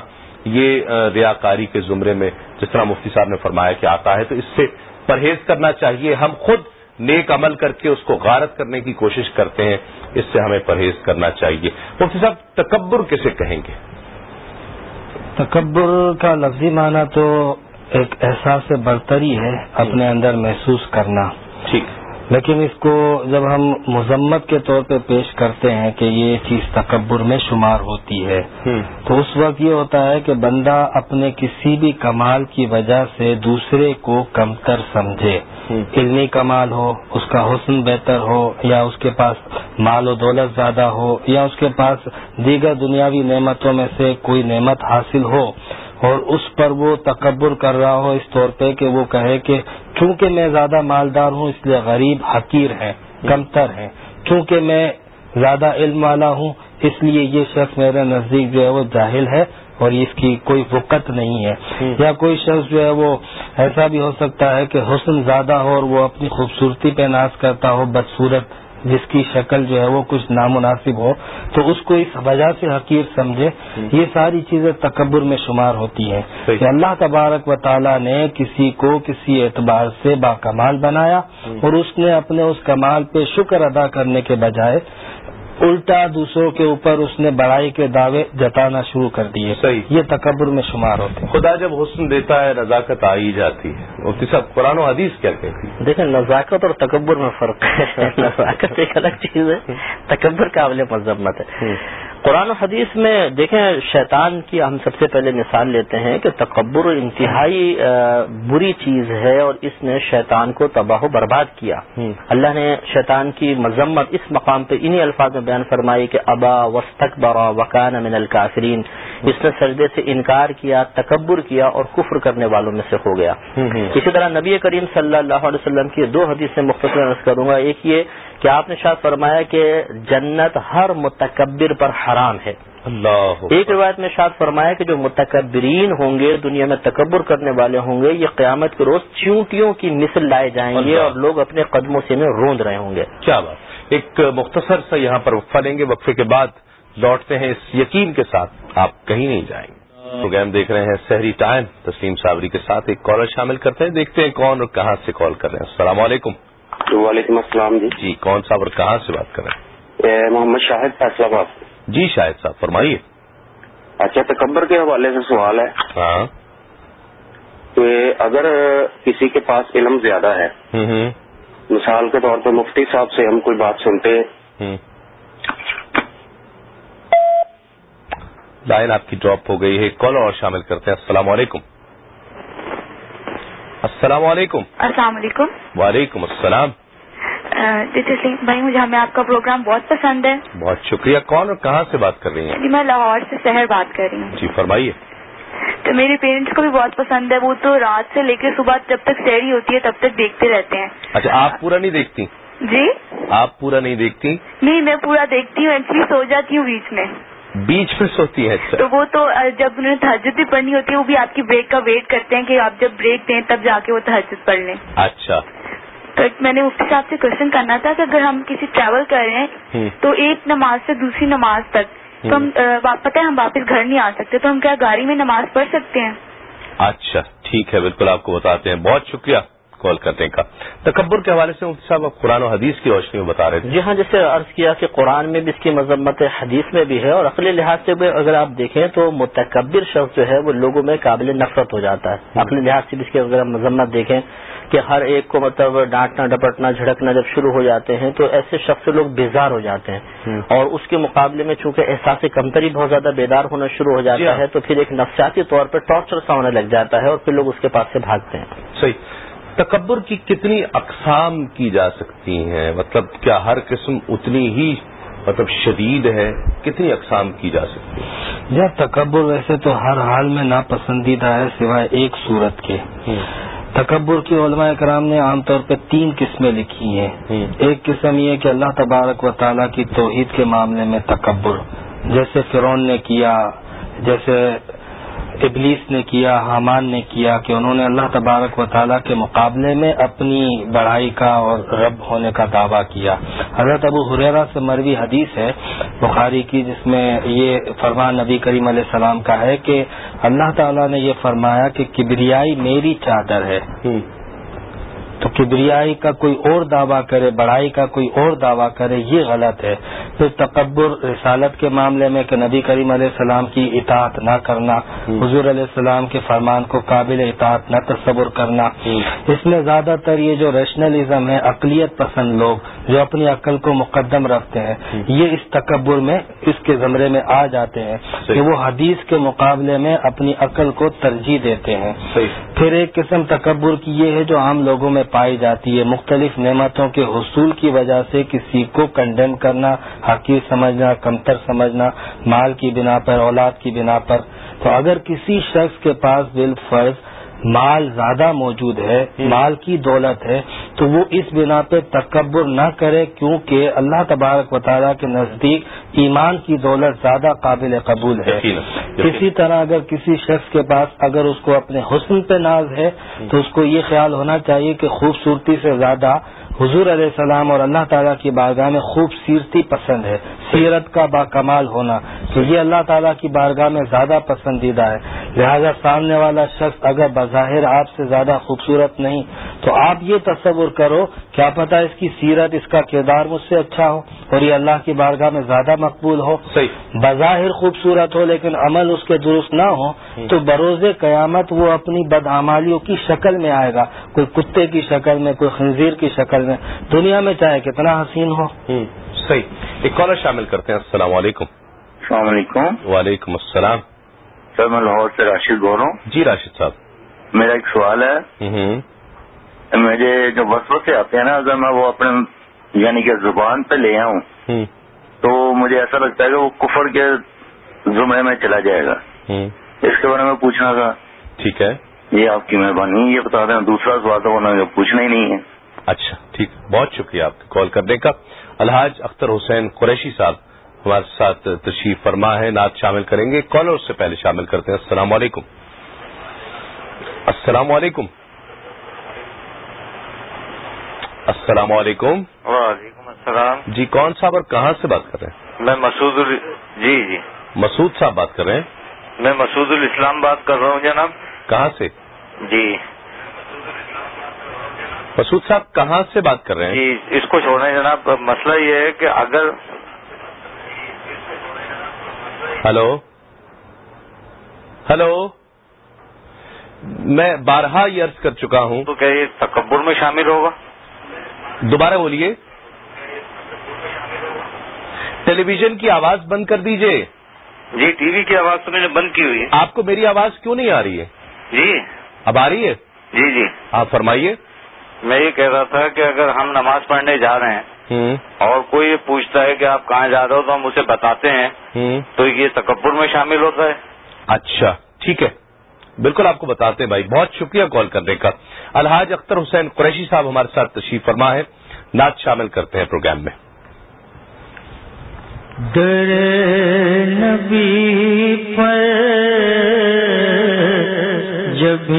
یہ ریاکاری کے زمرے میں جس طرح مفتی صاحب نے فرمایا کہ آتا ہے، تو اس سے پرہیز کرنا چاہیے۔ ہم خود نیک عمل کر کے اس کو غارت کرنے کی کوشش کرتے ہیں، اس سے ہمیں پرہیز کرنا چاہیے۔ مفتی صاحب، تکبر کسے کہیں گے؟ تکبر کا لفظی معنی تو ایک احساس برتری ہے اپنے اندر محسوس کرنا۔ ٹھیک۔ لیکن اس کو جب ہم مذمت کے طور پہ پیش کرتے ہیں کہ یہ چیز تکبر میں شمار ہوتی ہے تو اس وقت یہ ہوتا ہے کہ بندہ اپنے کسی بھی کمال کی وجہ سے دوسرے کو کمتر سمجھے۔ علمی کمال ہو اس کا حسن بہتر ہو یا اس کے پاس مال و دولت زیادہ ہو یا اس کے پاس دیگر دنیاوی نعمتوں میں سے کوئی نعمت حاصل ہو اور اس پر وہ تکبر کر رہا ہو اس طور پہ کہ وہ کہے کہ چونکہ میں زیادہ مالدار ہوں اس لیے غریب حقیر ہے کمتر ہے۔ چونکہ میں زیادہ علم والا ہوں اس لیے یہ شخص میرے نزدیک جو ہے وہ جاہل ہے اور اس کی کوئی وقت نہیں ہے۔ یا کوئی شخص جو ہے وہ ایسا بھی ہو سکتا ہے کہ حسن زیادہ ہو اور وہ اپنی خوبصورتی پہ ناز کرتا ہو بدصورت جس کی شکل جو ہے وہ کچھ نامناسب ہو تو اس کو اس وجہ سے حقیر سمجھے یہ ساری چیزیں تکبر میں شمار ہوتی ہیں۔ کہ اللہ تبارک و تعالیٰ نے کسی کو کسی اعتبار سے با کمال بنایا اور اس نے اپنے اس کمال پہ شکر ادا کرنے کے بجائے الٹا دوسروں کے اوپر اس نے بڑائی کے دعوے جتانا شروع کر دیے۔ صحیح۔ یہ تکبر میں شمار ہوتے ہیں۔ خدا جب حسن دیتا ہے نزاکت آ ہی جاتی ہے۔ مفتی صاحب قرآن و حدیث کیا کہتی ہے؟ دیکھیں نزاکت اور تکبر میں فرق ہے۔ نزاکت ایک الگ چیز ہے تکبر قابل مذمت ہے۔ قرآن و حدیث میں دیکھیں شیطان کی ہم سب سے پہلے مثال لیتے ہیں کہ تکبر انتہائی بری چیز ہے اور اس نے شیطان کو تباہ و برباد کیا۔ اللہ نے شیطان کی مذمت اس مقام پہ انہی الفاظ میں بیان فرمائی کہ ابا وسطک برا وکان من الکافرین۔ اس نے سجدے سے انکار کیا تکبر کیا اور کفر کرنے والوں میں سے ہو گیا۔ اسی طرح نبی کریم صلی اللہ علیہ وسلم کی دو حدیث مختصر عرض کروں گا۔ ایک یہ کہ آپ نے شاید فرمایا کہ جنت ہر متکبر پر حرام ہے؟ اللہ ایک روایت میں شاد فرمایا کہ جو متکبرین ہوں گے دنیا میں تکبر کرنے والے ہوں گے یہ قیامت کے روز چونٹیوں کی مثل لائے جائیں گے اور لوگ اپنے قدموں سے میں روند رہے ہوں گے۔ کیا بات۔ ایک مختصر سے یہاں پر وقفہ لیں گے وقفے کے بعد لوٹتے ہیں اس یقین کے ساتھ۔ آپ کہیں نہیں جائیں گے۔ پروگرام دیکھ رہے ہیں سحری ٹائم تسلیم صابری کے ساتھ ایک کالر شامل کرتے ہیں دیکھتے ہیں کون اور کہاں سے کال کر رہے ہیں۔ السلام علیکم۔ وعلیکم السلام جی۔ جی کون صاحب اور کہاں سے بات کر رہے ہیں؟ محمد شاہد فیصلہ باد جی شاہد صاحب فرمائیے۔ اچھا تکبر کے حوالے سے سوال ہے۔ ہاں۔ کہ اگر کسی کے پاس علم زیادہ ہے مثال کے طور پہ مفتی صاحب سے ہم کوئی بات سنتے۔ ہیں لائن آپ کی ڈراپ ہو گئی ہے۔ کال اور شامل کرتے ہیں۔ السلام علیکم۔ السلام علیکم. السلام علیکم. وعلیکم السلام. تسلیم بھائی مجھے ہمیں آپ کا پروگرام بہت پسند ہے۔ بہت شکریہ. کون اور کہاں سے بات کر رہی ہیں؟ جی میں لاہور سے شہر بات کر رہی ہوں۔ جی فرمائیے۔ تو میرے پیرنٹس کو بھی بہت پسند ہے۔ وہ تو رات سے لے کے صبح جب تک سیری ہوتی ہے تب تک دیکھتے رہتے ہیں۔ اچھا آپ پورا نہیں دیکھتی؟ جی؟ آپ پورا نہیں دیکھتی؟ نہیں میں پورا دیکھتی ہوں۔ ایکچولی سو جاتی ہوں بیچ میں۔ بیچ میں سوتی ہے تو وہ تو جب انہیں تحجد بھی پڑھنی ہوتی ہے وہ بھی آپ کی بریک کا ویٹ کرتے ہیں کہ آپ جب بریک دیں تب جا کے وہ تحجد پڑھ لیں۔ اچھا۔ تو میں نے مفتی صاحب سے کوشچن کرنا تھا کہ اگر ہم کسی ٹریول کر رہے ہیں تو ایک نماز سے دوسری نماز تک تو ہم پتہ ہے ہم واپس گھر نہیں آ سکتے تو ہم کیا گاڑی میں نماز پڑھ سکتے ہیں؟ اچھا ٹھیک ہے بالکل آپ کو بتاتے ہیں۔ بہت شکریہ۔ کال کرنے کا۔ تکبر کے حوالے سے صاحب قرآن و حدیث کی روشنی میں بتا رہے تھے۔ جی ہاں جیسے عرض کیا کہ قرآن میں بھی اس کی مذمت حدیث میں بھی ہے اور عقلی لحاظ سے بھی اگر آپ دیکھیں تو متکبر شخص جو ہے وہ لوگوں میں قابل نفرت ہو جاتا ہے۔ عقلی لحاظ سے بھی اس کی اگر مذمت دیکھیں کہ ہر ایک کو مطلب ڈانٹنا ڈپٹنا جھڑکنا جب شروع ہو جاتے ہیں تو ایسے شخص سے لوگ بیزار ہو جاتے ہیں۔ اور اس کے مقابلے میں چونکہ احساس کمتری بہت زیادہ بیدار ہونا شروع ہو جاتا جی ہاں۔ ہے تو پھر ایک نفسیاتی طور پہ ٹارچر سا ہونے لگ جاتا ہے اور پھر لوگ اس کے پاس سے بھاگتے ہیں۔ صحیح۔ تکبر کی کتنی اقسام کی جا سکتی ہیں؟ مطلب کیا ہر قسم اتنی ہی مطلب شدید ہے؟ کتنی اقسام کی جا سکتی ہے یا تکبر ویسے تو ہر حال میں ناپسندیدہ ہے سوائے ایک صورت کے۔ تکبر کی علماء کرام نے عام طور پہ تین قسمیں لکھی ہیں۔ ایک قسم یہ کہ اللہ تبارک و تعالیٰ کی توحید کے معاملے میں تکبر جیسے فرون نے کیا جیسے ابلیس نے کیا، حامان نے کیا کہ انہوں نے اللہ تبارک و تعالیٰ کے مقابلے میں اپنی بڑھائی کا اور رب ہونے کا دعویٰ کیا۔ حضرت ابو حریرہ سے مروی حدیث ہے، بخاری کی، جس میں یہ فرمان نبی کریم علیہ السلام کا ہے کہ اللہ تعالیٰ نے یہ فرمایا کہ کبریائی میری چادر ہے۔ کبریائی کا کوئی اور دعویٰ کرے بڑائی کا کوئی اور دعویٰ کرے یہ غلط ہے۔ پھر تکبر رسالت کے معاملے میں کہ نبی کریم علیہ السلام کی اطاعت نہ کرنا حضور علیہ السلام کے فرمان کو قابل اطاعت نہ تصور کرنا۔ اس میں زیادہ تر یہ جو ریشنلزم ہے اقلیت پسند لوگ جو اپنی عقل کو مقدم رکھتے ہیں یہ اس تکبر میں اس کے زمرے میں آ جاتے ہیں کہ وہ حدیث کے مقابلے میں اپنی عقل کو ترجیح دیتے ہیں۔ پھر ایک قسم تکبر کی یہ ہے جو عام لوگوں میں پائی جاتی ہے۔ مختلف نعمتوں کے حصول کی وجہ سے کسی کو کنڈیم کرنا، حقیر سمجھنا، کمتر سمجھنا، مال کی بنا پر، اولاد کی بنا پر۔ تو اگر کسی شخص کے پاس بال فرض مال زیادہ موجود ہے مال کی دولت ہے تو وہ اس بنا پہ تکبر نہ کرے کیونکہ اللہ تبارک و تعالیٰ کے نزدیک ایمان کی دولت زیادہ قابل قبول ہے۔ اسی طرح اگر کسی شخص کے پاس اگر اس کو اپنے حسن پہ ناز ہے تو اس کو یہ خیال ہونا چاہیے کہ خوبصورتی سے زیادہ حضور علیہ السلام اور اللہ تعالیٰ کی بارگاہ میں خوبصیرتی پسند ہے۔ سیرت کا با کمال ہونا تو یہ اللہ تعالیٰ کی بارگاہ میں زیادہ پسندیدہ ہے۔ لہذا سامنے والا شخص اگر بظاہر آپ سے زیادہ خوبصورت نہیں تو آپ یہ تصور کرو کیا پتا اس کی سیرت اس کا کردار مجھ سے اچھا ہو اور یہ اللہ کی بارگاہ میں زیادہ مقبول ہو۔ صحیح۔ بظاہر خوبصورت ہو لیکن عمل اس کے درست نہ ہو تو بروز قیامت وہ اپنی بدعمالیوں کی شکل میں آئے گا۔ کوئی کتے کی شکل میں کوئی خنزیر کی شکل میں۔ دنیا میں چاہے کتنا حسین ہو۔ صحیح۔ ایک کالر شامل کرتے ہیں۔ السلام علیکم۔ السلام علیکم۔ وعلیکم السلام۔ سر میں لاہور سے راشد بول رہا ہوں۔ جی راشد صاحب۔ میرا ایک سوال ہے۔ مجھے جو وسو سے آتے ہیں نا اگر میں وہ اپنے یعنی کہ زبان پہ لے آؤں تو مجھے ایسا لگتا ہے کہ وہ کفر کے زمرے میں چلا جائے گا۔ اس کے بارے میں پوچھنا تھا۔ ٹھیک ہے۔ یہ آپ کی مہربانی یہ بتا دیں۔ دوسرا سوال تو پوچھنا ہی نہیں ہے۔ اچھا ٹھیک۔ بہت شکریہ آپ کے کال کرنے کا۔ الحاج اختر حسین قریشی صاحب ہمارے ساتھ تشریف فرما ہے نعت شامل کریں گے۔ کالر سے پہلے شامل کرتے ہیں۔ السلام علیکم۔ السلام علیکم۔ السلام علیکم۔ وعلیکم السلام۔ جی کون صاحب اور کہاں سے بات کر رہے ہیں؟ میں مسعود ال... جی جی۔ مسعود صاحب بات کر رہے ہیں۔ میں مسعود الاسلام بات کر رہا ہوں جناب۔ کہاں سے؟ جی۔ مسعود صاحب کہاں سے بات کر رہے ہیں؟ جی اس کو چھوڑیں جناب۔ مسئلہ یہ ہے کہ اگر ہلو۔ ہلو۔ میں بارہا یہ عرض کر چکا ہوں۔ تو کیا یہ تکبر میں شامل ہوگا؟ دوبارہ بولیے۔ ٹیلی ویژن کی آواز بند کر دیجیے۔ جی ٹی وی کی آواز تو میں نے بند کی ہوئی ہے۔ آپ کو میری آواز کیوں نہیں آ رہی ہے؟ جی۔ اب آ رہی ہے؟ جی جی۔ آپ فرمائیے۔ میں یہ کہہ رہا تھا کہ اگر ہم نماز پڑھنے جا رہے ہیں اور کوئی یہ پوچھتا ہے کہ آپ کہاں جا رہے ہو تو ہم اسے بتاتے ہیں تو یہ تکبر میں شامل ہوتا ہے۔ اچھا ٹھیک ہے۔ بالکل آپ کو بتاتے ہیں بھائی، بہت شکریہ کال کرنے کا۔ الحاج اختر حسین قریشی صاحب ہمارے ساتھ تشریف فرما ہے۔ نعت شامل کرتے ہیں پروگرام میں۔ در نبی پر جب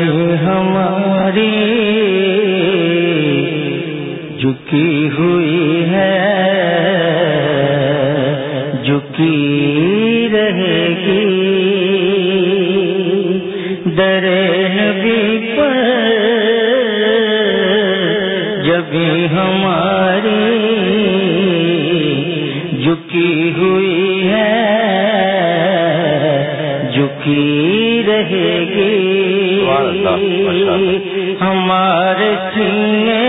ہماری جھکی ہوئی ہے، جھکی ہماری جھکی ہوئی ہے جھکی رہے گی۔ ہمارے سینے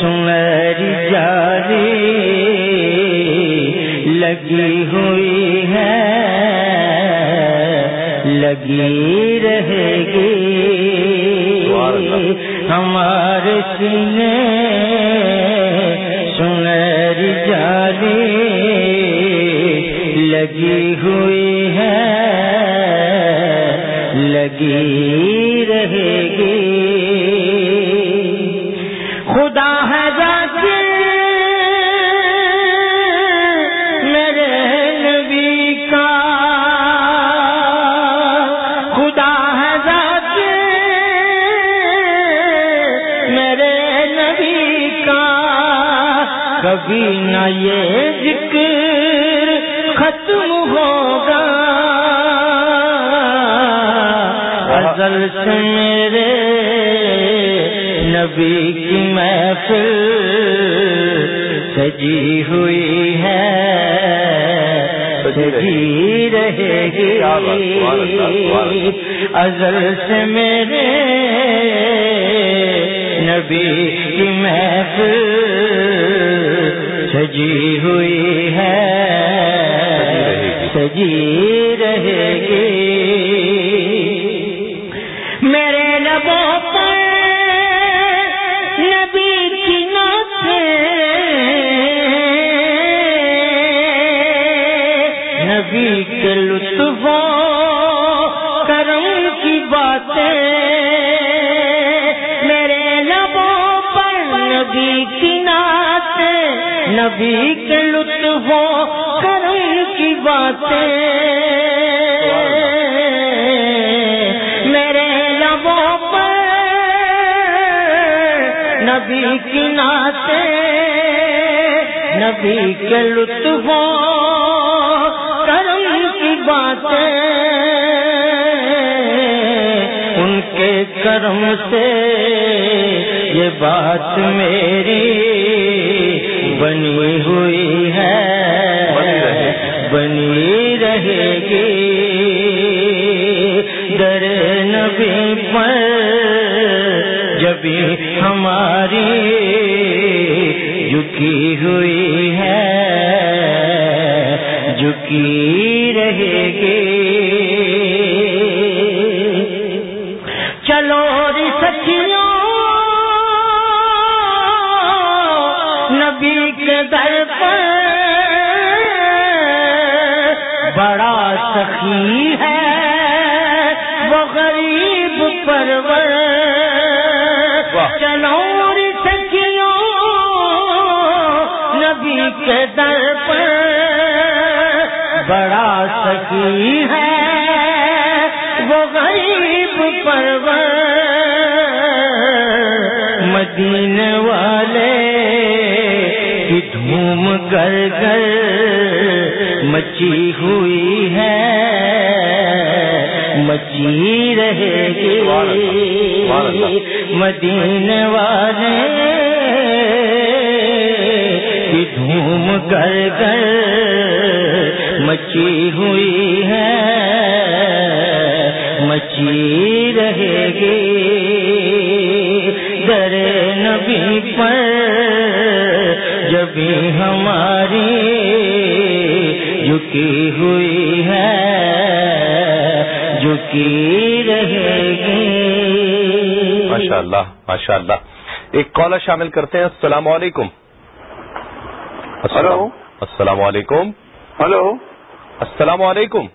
سنری جاری لگی ہوئی ہے لگی رہے گی۔ ہمارے سینے سنہری جالی لگی ہوئی ہے لگی رہے کبھی نہ یہ ذکر ختم ہوگا۔ ازل سے میرے نبی کی محفل سجی ہوئی ہے۔ سجی رہے گی۔ ازل سے میرے نبی کی محفل سجی ہوئی ہے۔ سجی رہے گی۔ میرے لبوں پر نبی کی نوتے نبی کے لطف نبی کے لطف کرم کی باتیں۔ میرے لبوں پر نبی کی نعت نبی کے لطف کرم کی باتیں۔ ان کے کرم سے یہ بات میری بنی ہوئی ہے۔ بنی رہے۔ گی۔ در نبی پر جب ہماری جھکی ہوئی ہے جھکی رہے گی۔ در پر بڑا سخی ہے وہ غریب پرور۔ چلو سکیوں نبی کے در پر بڑا سخی ہے وہ غریب پرور۔ مدین والے کی دھوم کر کر مچی ہوئی ہے، مچی رہے گی۔ مدین والے کی دھوم کر کر مچی ہوئی ہے، مچی رہے گی۔ در نبی پر جب ہماری جھکی ہوئی ہے جھکی رہے گی۔ ماشاء اللہ ماشاء اللہ ایک کالر شامل کرتے ہیں۔ السلام علیکم۔ ہلو۔ السلام علیکم۔ ہلو۔ السلام علیکم۔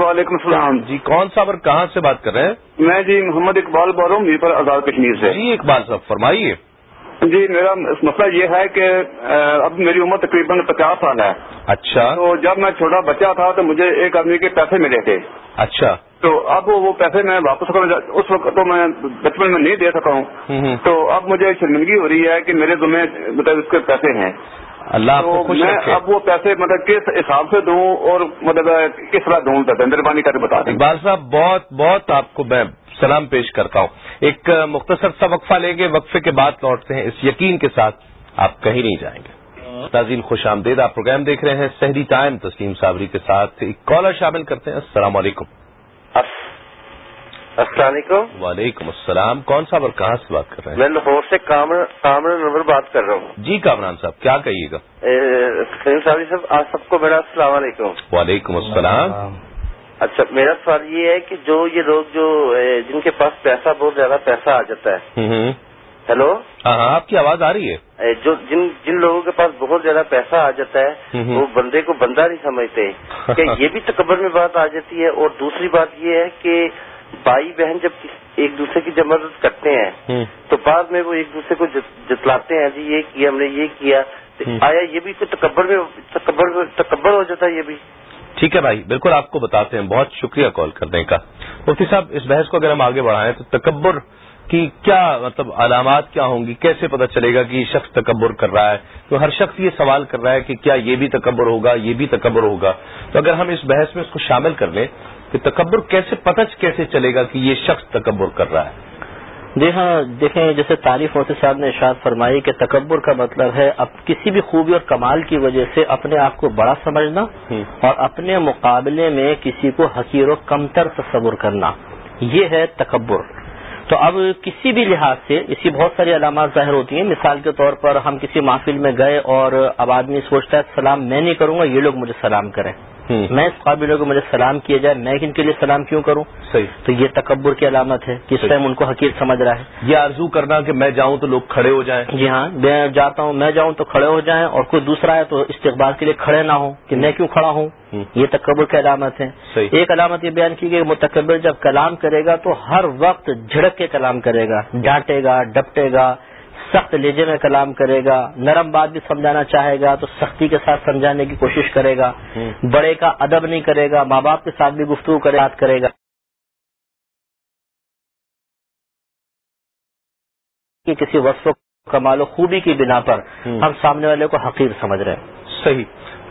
وعلیکم السلام۔ جی کون صاحب اور کہاں سے بات کر رہے ہیں؟ میں جی محمد اقبال بول رہا ہوں میرے پر آزاد کشمیر سے۔ جی اقبال صاحب فرمائیے۔ جی میرا مسئلہ یہ ہے کہ اب میری عمر تقریباً پچاس سال ہے۔ اچھا۔ تو جب میں چھوٹا بچہ تھا تو مجھے ایک آدمی کے پیسے ملے تھے۔ اچھا۔ تو اب وہ پیسے میں واپس کرنا اس وقت تو میں بچپن میں نہیں دے سکا ہوں۔ تو اب مجھے شرمندگی ہو رہی ہے کہ میرے ذمہ مطلب اس کے پیسے ہیں۔ اللہ کو خوش میں رکھے۔ اب وہ پیسے مطلب کس حساب سے دوں اور مطلب کس طرح دوں مہربانی کر کے بتا دیں۔ اقبال صاحب بہت بہت آپ کو میں سلام پیش کرتا ہوں۔ ایک مختصر سا وقفہ لیں گے۔ وقفے کے بعد لوٹتے ہیں۔ اس یقین کے ساتھ آپ کہیں نہیں جائیں گے۔ تازین خوش آمدید آپ پروگرام دیکھ رہے ہیں سحری ٹائم۔ تسلیم صابری کے ساتھ ایک کالر شامل کرتے ہیں۔ السلام علیکم۔ السلام علیکم۔ وعلیکم السلام۔ کون صاحب اور کہاں سے بات کر رہے ہیں؟ میں لاہور سے کامران نمبر بات کر رہا ہوں۔ جی کامران صاحب کیا کہیے گا؟ سلیم صاحب صاحب آج سب کو میرا السلام علیکم۔ وعلیکم السلام۔ اچھا میرا سوال یہ ہے کہ جو یہ لوگ جو جن کے پاس پیسہ بہت زیادہ پیسہ آ جاتا ہے۔ ہیلو؟ ہاں ہاں آپ کی آواز آ رہی ہے۔ جو جن جن لوگوں کے پاس بہت زیادہ پیسہ آ جاتا ہے وہ بندے کو بندہ نہیں سمجھتے۔ کہ یہ بھی تکبر میں بات آ جاتی ہے اور دوسری بات یہ ہے کہ بھائی بہن جب ایک دوسرے کی جب مدد کرتے ہیں تو بعد میں وہ ایک دوسرے کو جتلاتے ہیں جی یہ کیا ہم نے یہ کیا۔ آیا یہ بھی کوئی تکبر میں تکبر تکبر ہو جاتا ہے یہ بھی۔ ٹھیک ہے بھائی، بالکل آپ کو بتاتے ہیں، بہت شکریہ کال کرنے کا۔ مفتی صاحب، اس بحث کو اگر ہم آگے بڑھائیں تو تکبر کی کیا مطلب علامات کیا ہوں گی؟ کیسے پتہ چلے گا کہ یہ شخص تکبر کر رہا ہے؟ تو ہر شخص یہ سوال کر رہا ہے کہ کیا یہ بھی تکبر ہوگا، یہ بھی تکبر ہوگا؟ تو اگر ہم اس بحث میں اس کو شامل کر لیں کہ تکبر کیسے پتہ کیسے چلے گا کہ یہ شخص تکبر کر رہا ہے؟ جی ہاں دیکھیں جیسے تعریف موتی صاحب نے ارشاد فرمائی کہ تکبر کا مطلب ہے اب کسی بھی خوبی اور کمال کی وجہ سے اپنے آپ کو بڑا سمجھنا اور اپنے مقابلے میں کسی کو حقیر و کمتر تصور کرنا۔ یہ ہے تکبر۔ تو اب کسی بھی لحاظ سے اسی بہت ساری علامات ظاہر ہوتی ہیں۔ مثال کے طور پر ہم کسی محفل میں گئے اور اب آدمی سوچتا ہے سلام میں نہیں کروں گا یہ لوگ مجھے سلام کریں۔ میں اس قابل کو مجھے سلام کیا جائے میں ان کے لیے سلام کیوں کروں؟ صحیح۔ تو یہ تکبر کی علامت ہے کہ اس ٹائم ان کو حقیر سمجھ رہا ہے۔ یہ آرزو کرنا کہ میں جاؤں تو لوگ کھڑے ہو جائیں۔ جی ہاں میں جاتا ہوں میں جاؤں تو کھڑے ہو جائیں اور کوئی دوسرا ہے تو استقبال کے لیے کھڑے نہ ہوں کہ میں کیوں کھڑا ہوں؟ یہ تکبر کی علامت ہے۔ ایک علامت یہ بیان کی گئی متکبر جب کلام کرے گا تو ہر وقت جھڑک کے کلام کرے گا ڈانٹے گا ڈپٹے گا سخت لہجے میں کلام کرے گا نرم بات بھی سمجھانا چاہے گا تو سختی کے ساتھ سمجھانے کی کوشش کرے گا۔ بڑے کا ادب نہیں کرے گا ماں باپ کے ساتھ بھی گفتگو کرے گا۔ کہ کسی وصف کمال و خوبی کی بنا پر ہم سامنے والے کو حقیر سمجھ رہے ہیں۔ صحیح۔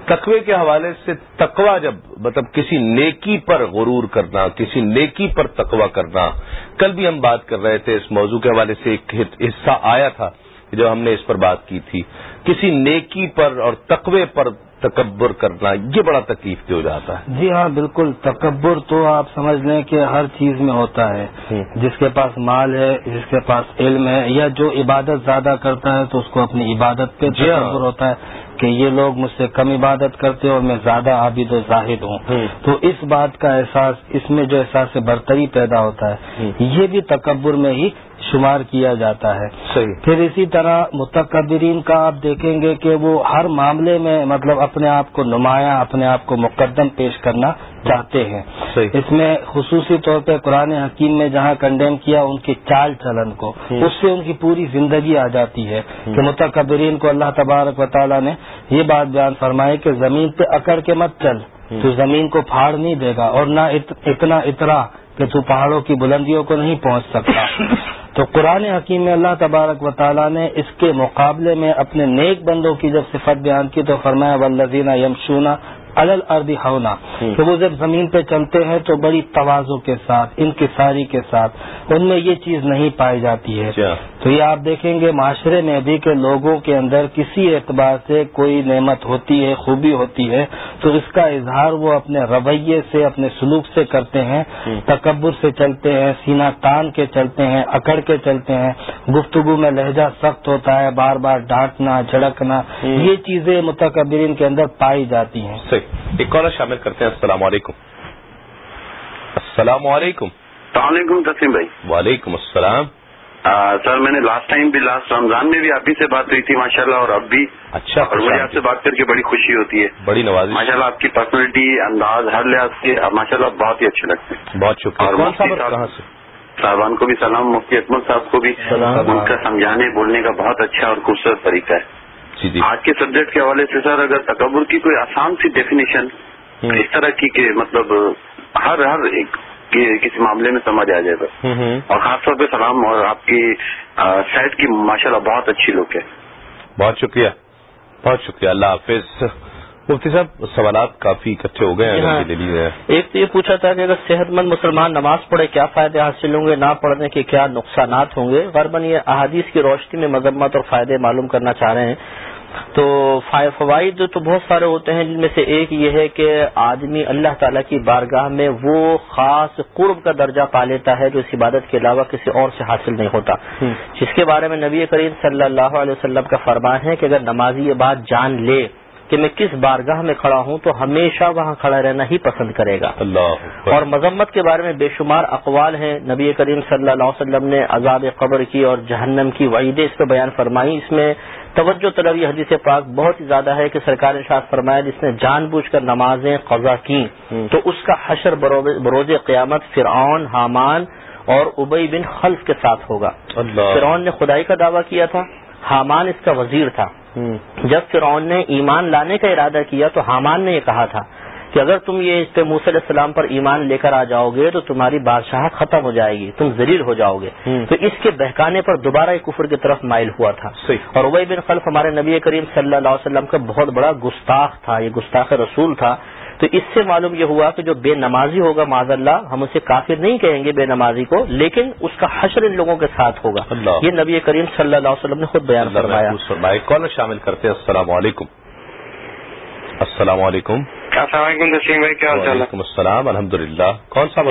تقوی کے حوالے سے تقوا جب مطلب کسی نیکی پر غرور کرنا کسی نیکی پر تقوا کرنا کل بھی ہم بات کر رہے تھے اس موضوع کے حوالے سے ایک حصہ آیا تھا جو ہم نے اس پر بات کی تھی۔ کسی نیکی پر اور تقوی پر تکبر کرنا یہ بڑا تکلیف دے ہو جاتا ہے۔ جی ہاں بالکل۔ تکبر تو آپ سمجھ لیں کہ ہر چیز میں ہوتا ہے۔ جس کے پاس مال ہے جس کے پاس علم ہے یا جو عبادت زیادہ کرتا ہے تو اس کو اپنی عبادت پہ جی ہاں۔ تکبر ہوتا ہے۔ کہ یہ لوگ مجھ سے کم عبادت کرتے اور میں زیادہ عابد و زاہد ہوں۔ تو اس بات کا احساس اس میں جو احساس برتری پیدا ہوتا ہے یہ بھی تکبر میں ہی شمار کیا جاتا ہے۔ صحیح۔ پھر اسی طرح متقبرین کا آپ دیکھیں گے کہ وہ ہر معاملے میں مطلب اپنے آپ کو نمایاں اپنے آپ کو مقدم پیش کرنا چاہتے ہیں۔ اس میں خصوصی طور پہ قرآن حکیم میں جہاں کنڈیم کیا ان کے چال چلن کو اس سے ان کی پوری زندگی آ جاتی ہے کہ متقبرین کو اللہ تبارک و تعالیٰ نے یہ بات بیان فرمائی کہ زمین پہ اکڑ کے مت چل تو زمین کو پھاڑ نہیں دے گا اور نہ اتنا اترا کہ تو پہاڑوں کی بلندیوں کو نہیں پہنچ سکتا۔ تو قرآن حکیم میں اللہ تبارک و تعالیٰ نے اس کے مقابلے میں اپنے نیک بندوں کی جب صفت بیان کی تو فرمایا ولزینہ یمشونا الل اردی ہونا کہ وہ جب زمین پہ چلتے ہیں تو بڑی توازوں کے ساتھ انکساری کے ساتھ ان میں یہ چیز نہیں پائی جاتی ہے۔ اچھا۔ تو یہ آپ دیکھیں گے معاشرے میں بھی کہ لوگوں کے اندر کسی اعتبار سے کوئی نعمت ہوتی ہے خوبی ہوتی ہے تو اس کا اظہار وہ اپنے رویے سے اپنے سلوک سے کرتے ہیں تکبر سے چلتے ہیں سینا تان کے چلتے ہیں اکڑ کے چلتے ہیں گفتگو میں لہجہ سخت ہوتا ہے بار بار ڈانٹنا جھڑکنا یہ چیزیں متکبرین کے اندر پائی جاتی ہیں۔ ایک کالر شامل کرتے ہیں۔ السلام علیکم۔ السلام علیکم۔ السلام علیکم تسلیم بھائی۔ وعلیکم السلام۔ سر میں نے لاسٹ ٹائم بھی لاسٹ رمضان میں بھی آپ ہی سے بات ہوئی تھی ماشاء اللہ اور اب بھی اچھا اور مجھے آپ سے بات کر کے بڑی خوشی ہوتی ہے۔ بڑی نواز ماشاء اللہ آپ کی پرسنالٹی انداز ہر لحاظ سے ماشاء اللہ بہت ہی اچھے لگتے ہیں۔ بہت شکریہ۔ اور صاحبان کو بھی سلام مفتی اکمل صاحب کو بھی۔ ان کا سمجھانے بولنے کا بہت اچھا اور خوبصورت طریقہ ہے۔ جی، جی۔ آج کے سبجیکٹ کے حوالے سے سر اگر تکبر کی کوئی آسان سی ڈیفینیشن اس طرح کی کہ مطلب ہر ہر ایک کسی معاملے میں سمجھ آ جائے گا اور خاص طور پہ سلام اور آپ کی سائٹ کی ماشاء اللہ بہت اچھی لک ہے۔ بہت شکریہ بہت شکریہ اللہ حافظ۔ مفتی صاحب سوالات کافی اکٹھے ہو گئے ہیں ہاں۔ ایک تو یہ پوچھا تھا کہ اگر صحت مند مسلمان نماز پڑھے کیا فائدے حاصل ہوں گے؟ نہ پڑھنے کے کیا نقصانات ہوں گے؟ غربن یہ احادیث کی روشنی میں مذمت اور فائدے معلوم کرنا چاہ رہے ہیں۔ تو فوائد تو بہت سارے ہوتے ہیں جن میں سے ایک یہ ہے کہ آدمی اللہ تعالیٰ کی بارگاہ میں وہ خاص قرب کا درجہ پا لیتا ہے جو اس عبادت کے علاوہ کسی اور سے حاصل نہیں ہوتا۔ جس کے بارے میں نبی کریم صلی اللہ علیہ وسلم کا فرمان ہے کہ اگر نمازی یہ بات جان لے کہ میں کس بارگاہ میں کھڑا ہوں تو ہمیشہ وہاں کھڑا رہنا ہی پسند کرے گا۔ اللہ اور مذمت کے بارے میں بے شمار اقوال ہیں۔ نبی کریم صلی اللہ علیہ وسلم نے عذاب قبر کی اور جہنم کی وعیدیں اس پہ بیان فرمائی اس میں توجہ طلب یہ حدیث پاک بہت ہی زیادہ ہے کہ سرکار شاخ فرمایا جس نے جان بوجھ کر نمازیں قضا کی تو اس کا حشر بروز قیامت فرعون حامان اور ابئی بن خلف کے ساتھ ہوگا۔ فرعون نے خدائی کا دعویٰ کیا تھا حامان اس کا وزیر تھا۔ جب فرعون نے ایمان لانے کا ارادہ کیا تو حامان نے یہ کہا تھا کہ اگر تم یہ اس پہ موسی علیہ السلام پر ایمان لے کر آ جاؤ گے تو تمہاری بادشاہت ختم ہو جائے گی تم ذلیل ہو جاؤ گے تو اس کے بہکانے پر دوبارہ کفر کی طرف مائل ہوا تھا۔ اور وہی بن خلف ہمارے نبی کریم صلی اللہ علیہ وسلم کا بہت بڑا گستاخ تھا یہ گستاخ رسول تھا۔ تو اس سے معلوم یہ ہوا کہ جو بے نمازی ہوگا معذ اللہ ہم اسے کافر نہیں کہیں گے بے نمازی کو لیکن اس کا حشر ان لوگوں کے ساتھ ہوگا۔ یہ نبی کریم صلی اللہ علیہ وسلم نے خود بیان فرمایا۔ کون شامل کرتے ہیں؟ السلام علیکم۔ السلام علیکم۔ السلام علیکم تسلیم بھائی کیا حال وعلیکم السلام الحمد للہ کون سا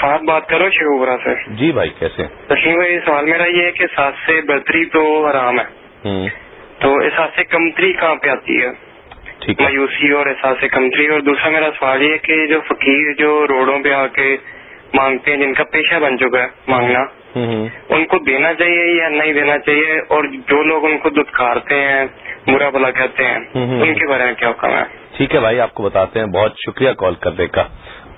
ساتھ بات کرو شیخوبرا سے جی بھائی کیسے؟ تسلیم بھائی سوال میرا یہ ہے کہ ساتھ سے برتری تو حرام ہے۔ تو احساس سے کمتری کہاں پہ آتی ہے؟ مایوسی اور احساس کمتری اور دوسرا میرا سوال یہ کہ جو فقیر جو روڈوں پہ آ کے مانگتے ہیں جن کا پیشہ بن چکا ہے مانگنا ان کو دینا چاہیے یا نہیں دینا چاہیے؟ اور جو لوگ ان کو دتکارتے ہیں برا بلا کہتے ہیں ان کے بارے میں کیا حکم ہے؟ ٹھیک ہے بھائی آپ کو بتاتے ہیں۔ بہت شکریہ کال کرنے کا۔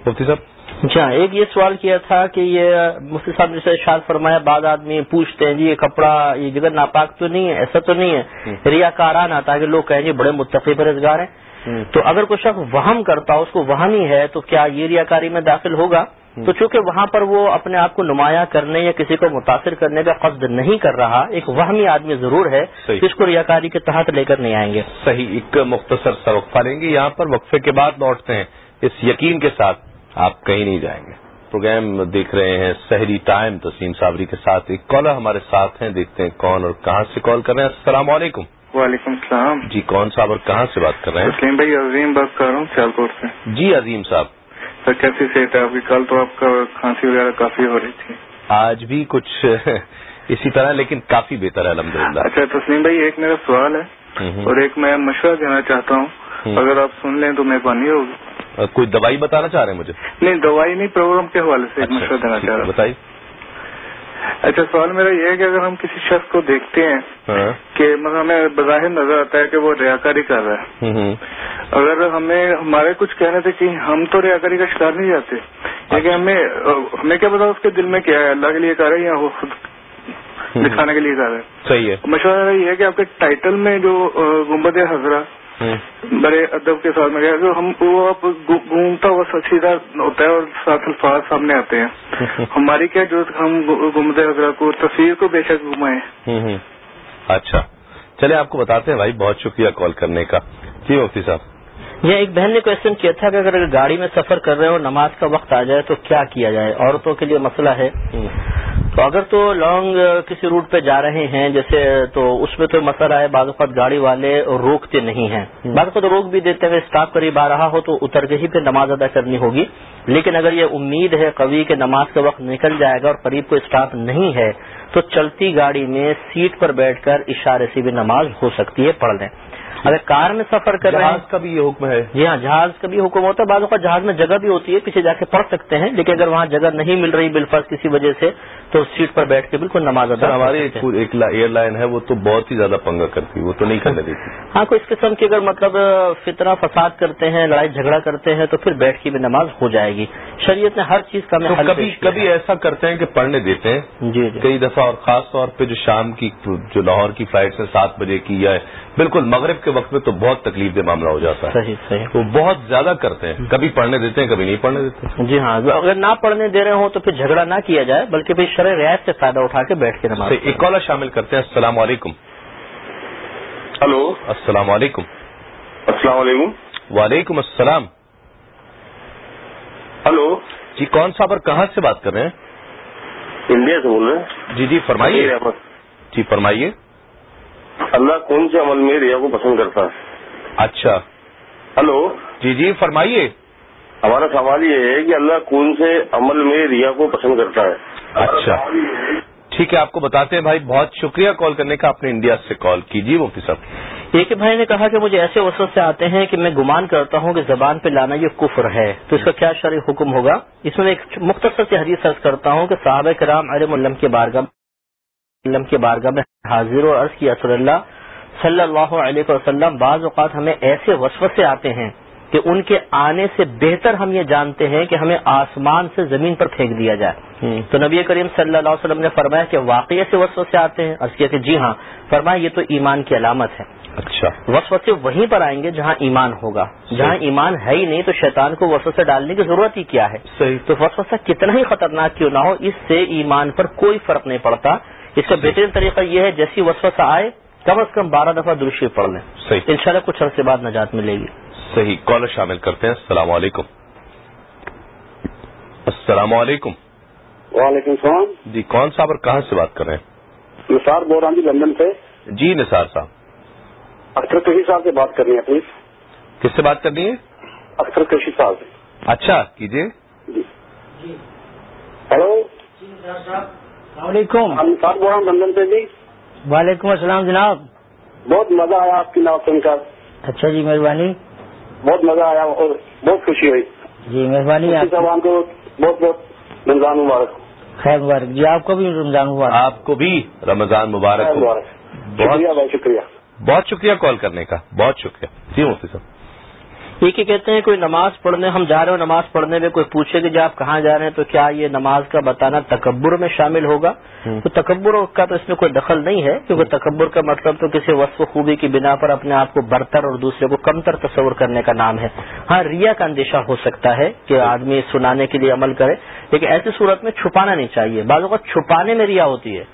مفتی صاحب جی ہاں ایک یہ سوال کیا تھا کہ یہ مفتی صاحب نے شاد فرمایا بعض آدمی پوچھتے ہیں جی یہ کپڑا یہ جگہ ناپاک تو نہیں ہے ایسا تو نہیں ہے۔ ریا کاران آتا ہے کہ لوگ کہیں گے بڑے متفق روزگار ہیں۔ تو اگر کوئی شخص وہم کرتا اس کو وہم ہی ہے تو کیا یہ ریا کاری میں داخل ہوگا؟ تو چونکہ وہاں پر وہ اپنے آپ کو نمایاں کرنے یا کسی کو متاثر کرنے کا قصد نہیں کر رہا ایک وہمی آدمی ضرور ہے جس کو ریاکاری کے تحت لے کر نہیں آئیں گے۔ صحیح ایک مختصر سا وقفہ لیں گے۔ یہاں پر وقفے کے بعد لوٹتے ہیں اس یقین کے ساتھ۔ آپ کہیں نہیں جائیں گے۔ پروگرام دیکھ رہے ہیں سحری ٹائم تسیم صابری کے ساتھ ایک کالر ہمارے ساتھ ہیں۔ دیکھتے ہیں کون اور کہاں سے کال کر رہے ہیں۔ السلام علیکم۔ وعلیکم السلام۔ جی کون صاحب اور کہاں سے بات کر رہے ہیں؟ بھائی عظیم بات کر رہا ہوں سیال کوٹ سے۔ جی عظیم صاحب۔ سر کیسی صحت ہے؟ آپ کی کل تو آپ کا کھانسی وغیرہ کافی ہو رہی تھی۔ آج بھی کچھ اسی طرح لیکن کافی بہتر ہے الحمد للہ اچھا تسلیم بھائی ایک میرا سوال ہے۔ اور ایک میں مشورہ دینا چاہتا ہوں اگر آپ سن لیں تو مہربانی ہوگی کوئی دوائی بتانا چاہ رہے ہیں مجھے؟ نہیں دوائی نہیں پروگرام کے حوالے سے ایک اچھا، مشورہ دینا چاہ رہا ہوں۔ بتائیے۔ اچھا سوال میرا یہ ہے کہ اگر ہم کسی شخص کو دیکھتے ہیں ہاں۔ کہ مطلب ہمیں بظاہر نظر آتا ہے کہ وہ ریاکاری کر رہا ہے۔ اگر ہمیں ہمارے کچھ کہنے تھے کہ ہم تو ریاکاری کا شکار نہیں جاتے لیکن ہمیں ہمیں کیا پتا اس کے دل میں کیا ہے اللہ کے لیے کر رہے ہیں یا وہ خود دکھانے کے لیے کر رہے ہیں۔ صحیح ہے۔ مشورہ یہ ہے کہ آپ کے ٹائٹل میں جو گمبد حضرہ بڑے ادب کے ساتھ میں جو ہم وہ اب گھومتا ہوا سیدھا ہوتا ہے اور ساتھ الفاظ سامنے آتے ہیں۔ ہماری کیا جو ہم گمد حضرت کو تصویر کو بے شک گھمائے اچھا۔ چلے آپ کو بتاتے ہیں بھائی بہت شکریہ کال کرنے کا۔ جی مفتی صاحب۔ یہ ایک بہن نے کوشچن کیا تھا کہ اگر گاڑی میں سفر کر رہے ہو نماز کا وقت آ جائے تو کیا کیا جائے؟ عورتوں کے لیے مسئلہ ہے۔ تو اگر تو لانگ کسی روٹ پہ جا رہے ہیں جیسے تو اس میں تو مسئلہ ہے بعض اوقات گاڑی والے روکتے نہیں ہیں۔ بعض اوقات روک بھی دیتے ہیں اسٹاپ قریب آ رہا ہو تو اتر کے ہی پھر نماز ادا کرنی ہوگی۔ لیکن اگر یہ امید ہے کبھی کہ نماز کا وقت نکل جائے گا اور قریب کو اسٹاپ نہیں ہے تو چلتی گاڑی میں سیٹ پر بیٹھ کر اشارے سے بھی نماز ہو سکتی ہے پڑھ لیں۔ اگر کار میں سفر کر رہے ہیں جہاز کا بھی یہ حکم ہے۔ جی ہاں جہاز کا بھی حکم ہوتا ہے بعض اوقات جہاز میں جگہ بھی ہوتی ہے پیچھے جا کے پڑھ سکتے ہیں لیکن اگر وہاں جگہ نہیں مل رہی بالفرض کسی وجہ سے تو سیٹ پر بیٹھ کے بالکل نماز ادا ہماری ایک ایئر لائن ہے وہ تو بہت ہی زیادہ پنگا کرتی ہے وہ تو نہیں کرنے دیتی ہاں کوئی اس قسم کی اگر مطلب فطرہ فساد کرتے ہیں لڑائی جھگڑا کرتے ہیں تو پھر بیٹھ کے بھی نماز ہو جائے گی۔ شریعت نے ہر چیز کا کبھی کبھی ایسا کرتے ہیں کہ پڑھنے دیتے ہیں۔ جی جی۔ کئی دفعہ اور خاص طور پہ جو شام کی جو لاہور کی فلائٹ سے سات بجے کی یا بالکل مغرب کے وقت میں تو بہت تکلیف دہ معاملہ ہو جاتا ہے۔ صحیح صحیح۔ وہ بہت زیادہ کرتے ہیں۔ کبھی پڑھنے دیتے ہیں کبھی نہیں پڑھنے دیتے۔ جی ہاں اگر نہ پڑھنے دے رہے ہوں تو پھر جھگڑا نہ کیا جائے بلکہ پھر شرح رعایت سے فائدہ اٹھا کے بیٹھ کے نماز ایک کالر شامل کرتے ہیں۔ السلام علیکم۔ ہلو۔ السلام علیکم۔ السلام علیکم۔ وعلیکم السلام۔ ہلو۔ جی کون صاحب اور کہاں سے بات کر رہے ہیں؟ انڈیا سے بول رہے ہیں۔ جی جی فرمائیے۔ جی فرمائیے۔ اللہ کون سے عمل میں ریا کو پسند کرتا ہے؟ اچھا۔ ہلو؟ جی جی فرمائیے۔ ہمارا سوال یہ ہے کہ اللہ کون سے عمل میں ریا کو پسند کرتا ہے؟ اچھا۔ ٹھیک ہے آپ کو بتاتے ہیں بھائی بہت شکریہ کال کرنے کا آپ نے انڈیا سے کال کیجیے مفتی صاحب۔ ایک بھائی نے کہا کہ مجھے ایسے وسط سے آتے ہیں کہ میں گمان کرتا ہوں کہ زبان پہ لانا یہ کفر ہے۔ تو اس کا کیا شرعی حکم ہوگا؟ اس میں ایک مختصر سے حدیث سرچ کرتا ہوں کہ صحابہ کرام علم علم کے بارگاہ علم کے بارگاہ میں حاضر و عرض کی اصر اللہ صلی اللہ علیہ وسلم بعض اوقات ہمیں ایسے وسوسے سے آتے ہیں کہ ان کے آنے سے بہتر ہم یہ جانتے ہیں کہ ہمیں آسمان سے زمین پر پھینک دیا جائے۔ تو نبی کریم صلی اللہ علیہ وسلم نے فرمایا کہ واقعی سے وسوسے سے آتے ہیں۔ عرض کیا کہ جی ہاں فرمایا یہ تو ایمان کی علامت ہے۔ اچھا۔ وسوسے وہیں پر آئیں گے جہاں ایمان ہوگا۔ جہاں ایمان ہے ہی نہیں تو شیطان کو وسوسے ڈالنے کی ضرورت ہی کیا ہے؟ صحیح۔ تو وسوسہ کتنا ہی خطرناک کیوں نہ ہو اس سے ایمان پر کوئی فرق نہیں پڑتا۔ اس کا بہترین طریقہ یہ ہے جیسی وسوسہ آئے کم از کم بارہ دفعہ درشی پڑھ لیں۔ صحیح۔ ان شاء اللہ کچھ عرصے بعد نجات ملے گی۔ صحیح۔ کالر شامل کرتے ہیں۔ السلام علیکم۔ السلام علیکم۔ وعلیکم السلام۔ جی کون صاحب اور کہاں سے بات کر رہے ہیں؟ نثار بول رہا ہوں جی لندن سے۔ جی نثار صاحب۔ اختر کشی صاحب سے بات کرنی ہے پلیز۔ کس سے بات کرنی ہے؟ اختر کشی صاحب سے۔ اچھا کیجیے۔ جی۔ ہلو السلام علیکم۔ نثار بول رہا ہوں لندن سے جی وعلیکم السلام جناب۔ بہت مزہ آیا آپ کی نام سن کر۔ اچھا جی مہربانی۔ بہت مزہ آیا اور بہت خوشی ہوئی۔ جی مہربانی آپ صاحب کو بہت بہت رمضان مبارک۔ خیر مبارک۔ جی آپ کو بھی رمضان مبارک۔ آپ کو بھی رمضان مبارک مبارک۔ شکریہ بھائی شکریہ۔ بہت شکریہ کال کرنے کا۔ بہت شکریہ۔ جی مفتی صاحب۔ ٹھیک ہے کہتے ہیں کوئی نماز پڑھنے ہم جا رہے ہو نماز پڑھنے میں کوئی پوچھے کہ جب آپ کہاں جا رہے ہیں تو کیا یہ نماز کا بتانا تکبر میں شامل ہوگا؟ تو تکبر کا تو اس میں کوئی دخل نہیں ہے کیونکہ تکبر کا مطلب تو کسی وصف خوبی کی بنا پر اپنے آپ کو برتر اور دوسرے کو کمتر تصور کرنے کا نام ہے۔ ہاں ریا کا اندیشہ ہو سکتا ہے کہ آدمی سنانے کے لیے عمل کرے لیکن ایسی صورت میں چھپانا نہیں چاہیے۔ بعض اوقات چھپانے میں ریا ہوتی ہے۔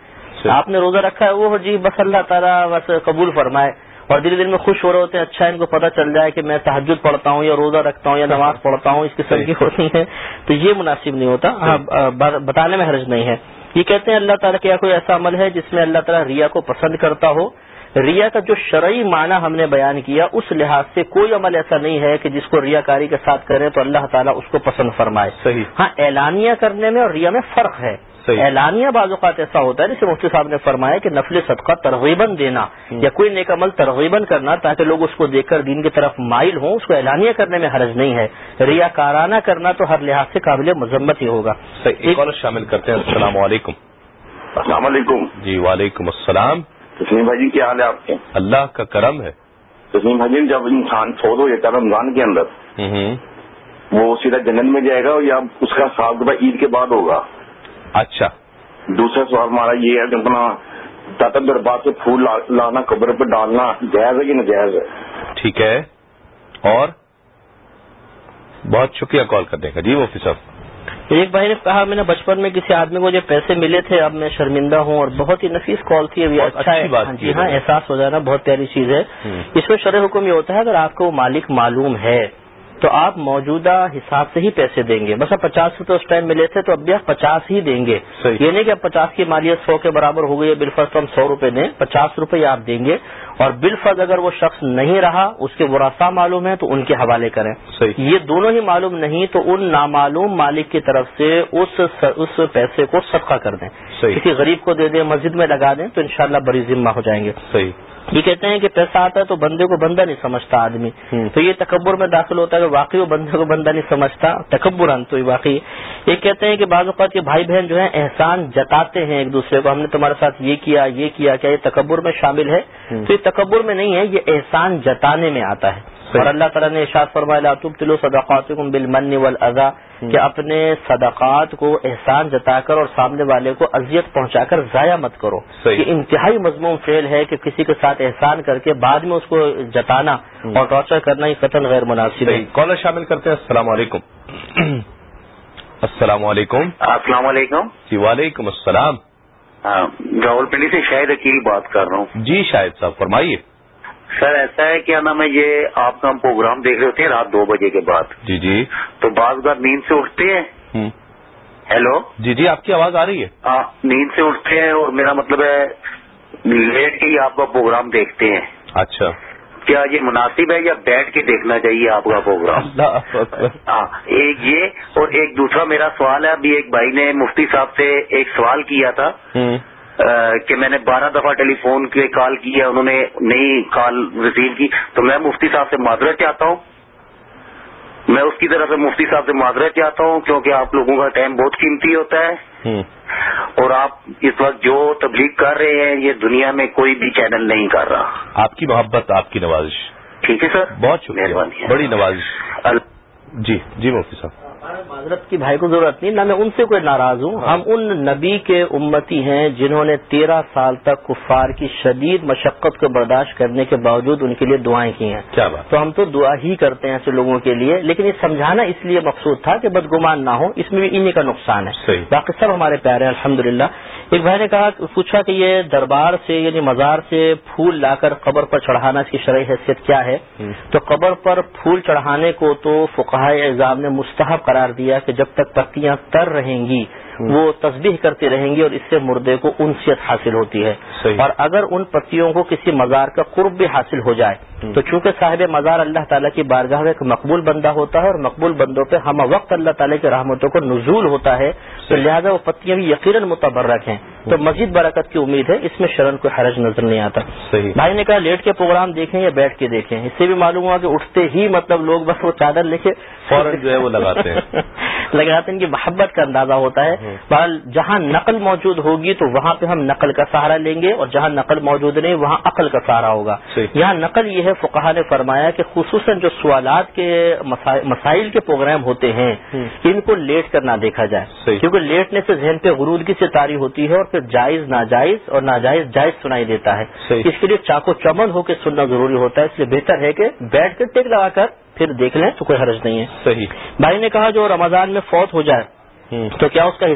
آپ نے روزہ رکھا ہے وہ جی بس اللہ تعالیٰ بس قبول فرمائے۔ اور دل دل میں خوش ہو رہے ہوتے ہیں اچھا ان کو پتہ چل جائے کہ میں تحجد پڑھتا ہوں یا روزہ رکھتا ہوں یا نماز پڑھتا ہوں اس قسم کی ہوتی ہے۔ تو یہ مناسب نہیں ہوتا بتانے میں حرج نہیں ہے۔ یہ کہتے ہیں اللہ تعالیٰ کیا کوئی ایسا عمل ہے جس میں اللہ تعالیٰ ریا کو پسند کرتا ہو؟ ریا کا جو شرعی معنی ہم نے بیان کیا اس لحاظ سے کوئی عمل ایسا نہیں ہے کہ جس کو ریا کاری کے ساتھ کریں تو اللہ تعالیٰ اس کو پسند فرمائے۔ صحیح. ہاں اعلانیہ کرنے میں اور ریا میں فرق ہے۔ اعلانیہ بعض اوقات ایسا ہوتا ہے جسے مفتی صاحب نے فرمایا کہ نفل صدقہ ترغیباً دینا یا کوئی نیک عمل ترغیباً کرنا تاکہ لوگ اس کو دیکھ کر دین کی طرف مائل ہوں اس کو اعلانیہ کرنے میں حرج نہیں ہے۔ ریا کارانہ کرنا تو ہر لحاظ سے قابل مذمت ہی ہوگا۔ شامل کرتے ہیں السلام علیکم۔ السلام علیکم۔ جی وعلیکم السلام۔ تسلیم بھائی جی کیا حال ہے آپ کے؟ اللہ کا کرم ہے۔ تسلیم حجین جب انسان فوت ہو جاتا ہے رمضان کے اندر وہ سیدھا جنت میں جائے گا یا اس کا سال دفعہ عید کے بعد ہوگا؟ اچھا۔ دوسرا سوال ہمارا یہ ہے کہ اپنا داتا دربار سے پھول لانا قبر پہ ڈالنا جائز ہے کہ ناجائز ہے؟ ٹھیک ہے۔ اور؟ بہت شکریہ کال کرنے کا۔ جی مفتی صاحب۔ ایک بھائی نے کہا میں نے بچپن میں کسی آدمی کو جو پیسے ملے تھے اب میں شرمندہ ہوں اور بہت ہی نفیس کال تھی ابھی اچھا ہے۔ ہاں جی ہاں احساس ہو جانا بہت پیاری چیز ہے۔ اس میں شرح حکم یہ ہوتا ہے اگر آپ کو وہ مالک معلوم ہے تو آپ موجودہ حساب سے ہی پیسے دیں گے۔ بس اب پچاس روپے اس ٹائم ملے تھے تو اب بھی آپ پچاس ہی دیں گے۔ یہ نہیں کہ اب پچاس کی مالیت سو کے برابر ہو گئی ہے بالفرض تو ہم سو روپے دیں پچاس روپے آپ دیں گے۔ اور بالفرض اگر وہ شخص نہیں رہا اس کے ورثہ معلوم ہے تو ان کے حوالے کریں۔ یہ دونوں ہی معلوم نہیں تو ان نامعلوم مالک کی طرف سے اس اس پیسے کو صدقہ کر دیں۔ کسی غریب کو دے دیں مسجد میں لگا دیں تو انشاءاللہ بڑی ذمہ ہو جائیں گے۔ صحیح۔ یہ کہتے ہیں کہ پیسہ آتا ہے تو بندے کو بندہ نہیں سمجھتا آدمی۔ تو یہ تکبر میں داخل ہوتا ہے کہ واقعی وہ بندے کو بندہ نہیں سمجھتا۔ تکبر تو واقعی۔ یہ کہتے ہیں کہ بعض اوقات کے بھائی بہن جو ہیں احسان جتاتے ہیں ایک دوسرے کو۔ ہم نے تمہارے ساتھ یہ کیا یہ کیا کیا یہ تکبر میں شامل ہے؟ تو یہ تکبر میں نہیں ہے یہ احسان جتانے میں آتا ہے۔ اور اللہ تعالیٰ نے ارشاد فرمایا تلو صدقات بالمن والاذا کہ اپنے صدقات کو احسان جتا کر اور سامنے والے کو اذیت پہنچا کر ضائع مت کرو۔ یہ انتہائی مضمون فعل ہے کہ کسی کے ساتھ احسان کر کے بعد میں اس کو جتانا اور ٹارچر کرنا ہی قتل غیر مناسب ہے۔ کالر شامل کرتے ہیں۔ السلام علیکم۔ السلام علیکم۔ السلام علیکم۔ جی وعلیکم السلام۔ راول پنڈی سے شاہد اکیل بات کر رہا ہوں۔ جی شاہد صاحب فرمائیے۔ سر ایسا ہے کیا نام ہے یہ آپ کا ہم پروگرام دیکھ رہے ہوتے ہیں رات دو بجے کے بعد۔ جی جی۔ تو بعض بار نیند سے اٹھتے ہیں۔ ہیلو؟ جی جی آپ کی آواز آ رہی ہے۔ ہاں نیند سے اٹھتے ہیں اور میرا مطلب ہے لیٹ کے ہی آپ کا پروگرام دیکھتے ہیں۔ اچھا۔ کیا یہ مناسب ہے یا بیٹھ کے دیکھنا چاہیے آپ کا پروگرام؟ ہاں ایک یہ اور ایک دوسرا میرا سوال ہے۔ ابھی ایک بھائی نے مفتی صاحب سے ایک سوال کیا تھا۔ کہ میں نے بارہ دفعہ ٹیلی فون کے کال کی ہے انہوں نے نئی کال ریسیو کی۔ تو میں مفتی صاحب سے معذرت چاہتا ہوں۔ میں اس کی طرف سے مفتی صاحب سے معذرت چاہتا ہوں کیونکہ آپ لوگوں کا ٹائم بہت قیمتی ہوتا ہے۔ اور آپ اس وقت جو تبلیغ کر رہے ہیں یہ دنیا میں کوئی بھی چینل نہیں کر رہا۔ آپ کی محبت آپ کی نوازش۔ ٹھیک ہے سر؟ بہت شکریہ۔ مہربانی۔ بڑی نوازش۔ جی جی مفتی صاحب۔ معذرت کی بھائی کو ضرورت نہیں نہ میں ان سے کوئی ناراض ہوں۔ ہم ان نبی کے امتی ہیں جنہوں نے تیرہ سال تک کفار کی شدید مشقت کو برداشت کرنے کے باوجود ان کے لیے دعائیں کی ہیں۔ کیا بات۔ تو ہم تو دعا ہی کرتے ہیں ایسے لوگوں کے لیے لیکن یہ سمجھانا اس لیے مقصود تھا کہ بدگمان نہ ہو اس میں بھی انہیں کا نقصان ہے۔ باقی سب ہمارے پیارے ہیں الحمد ایک بھائی نے کہا پوچھا کہ یہ دربار سے یعنی مزار سے پھول لا کر قبر پر چڑھانا اس کی شرعی حیثیت کیا ہے؟ تو قبر پر پھول چڑھانے کو تو فقہ اعزام نے مستحب قرار دیا کہ جب تک پتیاں تر رہیں گی وہ تصبیح کرتی رہیں گی اور اس سے مردے کو انسیت حاصل ہوتی ہے۔ اور اگر ان پتیوں کو کسی مزار کا قرب بھی حاصل ہو جائے تو چونکہ صاحب مزار اللہ تعالیٰ کی بارگاہ ایک مقبول بندہ ہوتا ہے اور مقبول بندوں پہ ہم وقت اللہ تعالیٰ کی رحمتوں کو نزول ہوتا ہے تو لہٰذا وہ پتیاں بھی یقیناً متبرک ہیں۔ تو مزید برکت کی امید ہے اس میں شرن کوئی حرج نظر نہیں آتا۔ بھائی نے کہا لیٹ کے پروگرام دیکھیں یا بیٹھ کے دیکھیں؟ اس سے بھی معلوم ہوا کہ اٹھتے ہی مطلب لوگ بس وہ چادر لے کے فوراً جو ہے وہ لگاتے ہیں۔ لگاتے ہیں کہ محبت کا اندازہ ہوتا ہے۔ بہرحال جہاں نقل موجود ہوگی تو وہاں پہ ہم نقل کا سہارا لیں گے اور جہاں نقل موجود نہیں وہاں عقل کا سہارا ہوگا۔ یہاں نقل یہ ہے فقہ نے فرمایا کہ خصوصاً جو سوالات کے مسائل کے پروگرام ہوتے ہیں ان کو لیٹ کر نہ دیکھا جائے۔ کیونکہ لیٹنے سے ذہن پہ غرودگی سے تاری ہوتی ہے اور پھر جائز ناجائز اور ناجائز جائز سنائی دیتا ہے۔ اس کے لیے چاقو چمن ہو کے سننا ضروری ہوتا ہے اس لیے بہتر ہے کہ بیٹھ کر ٹیک لگا کر پھر دیکھ لیں تو کوئی حرج نہیں ہے۔ صحیح۔ بھائی نے کہا جو رمضان میں فوت ہو جائے تو کیا اس کا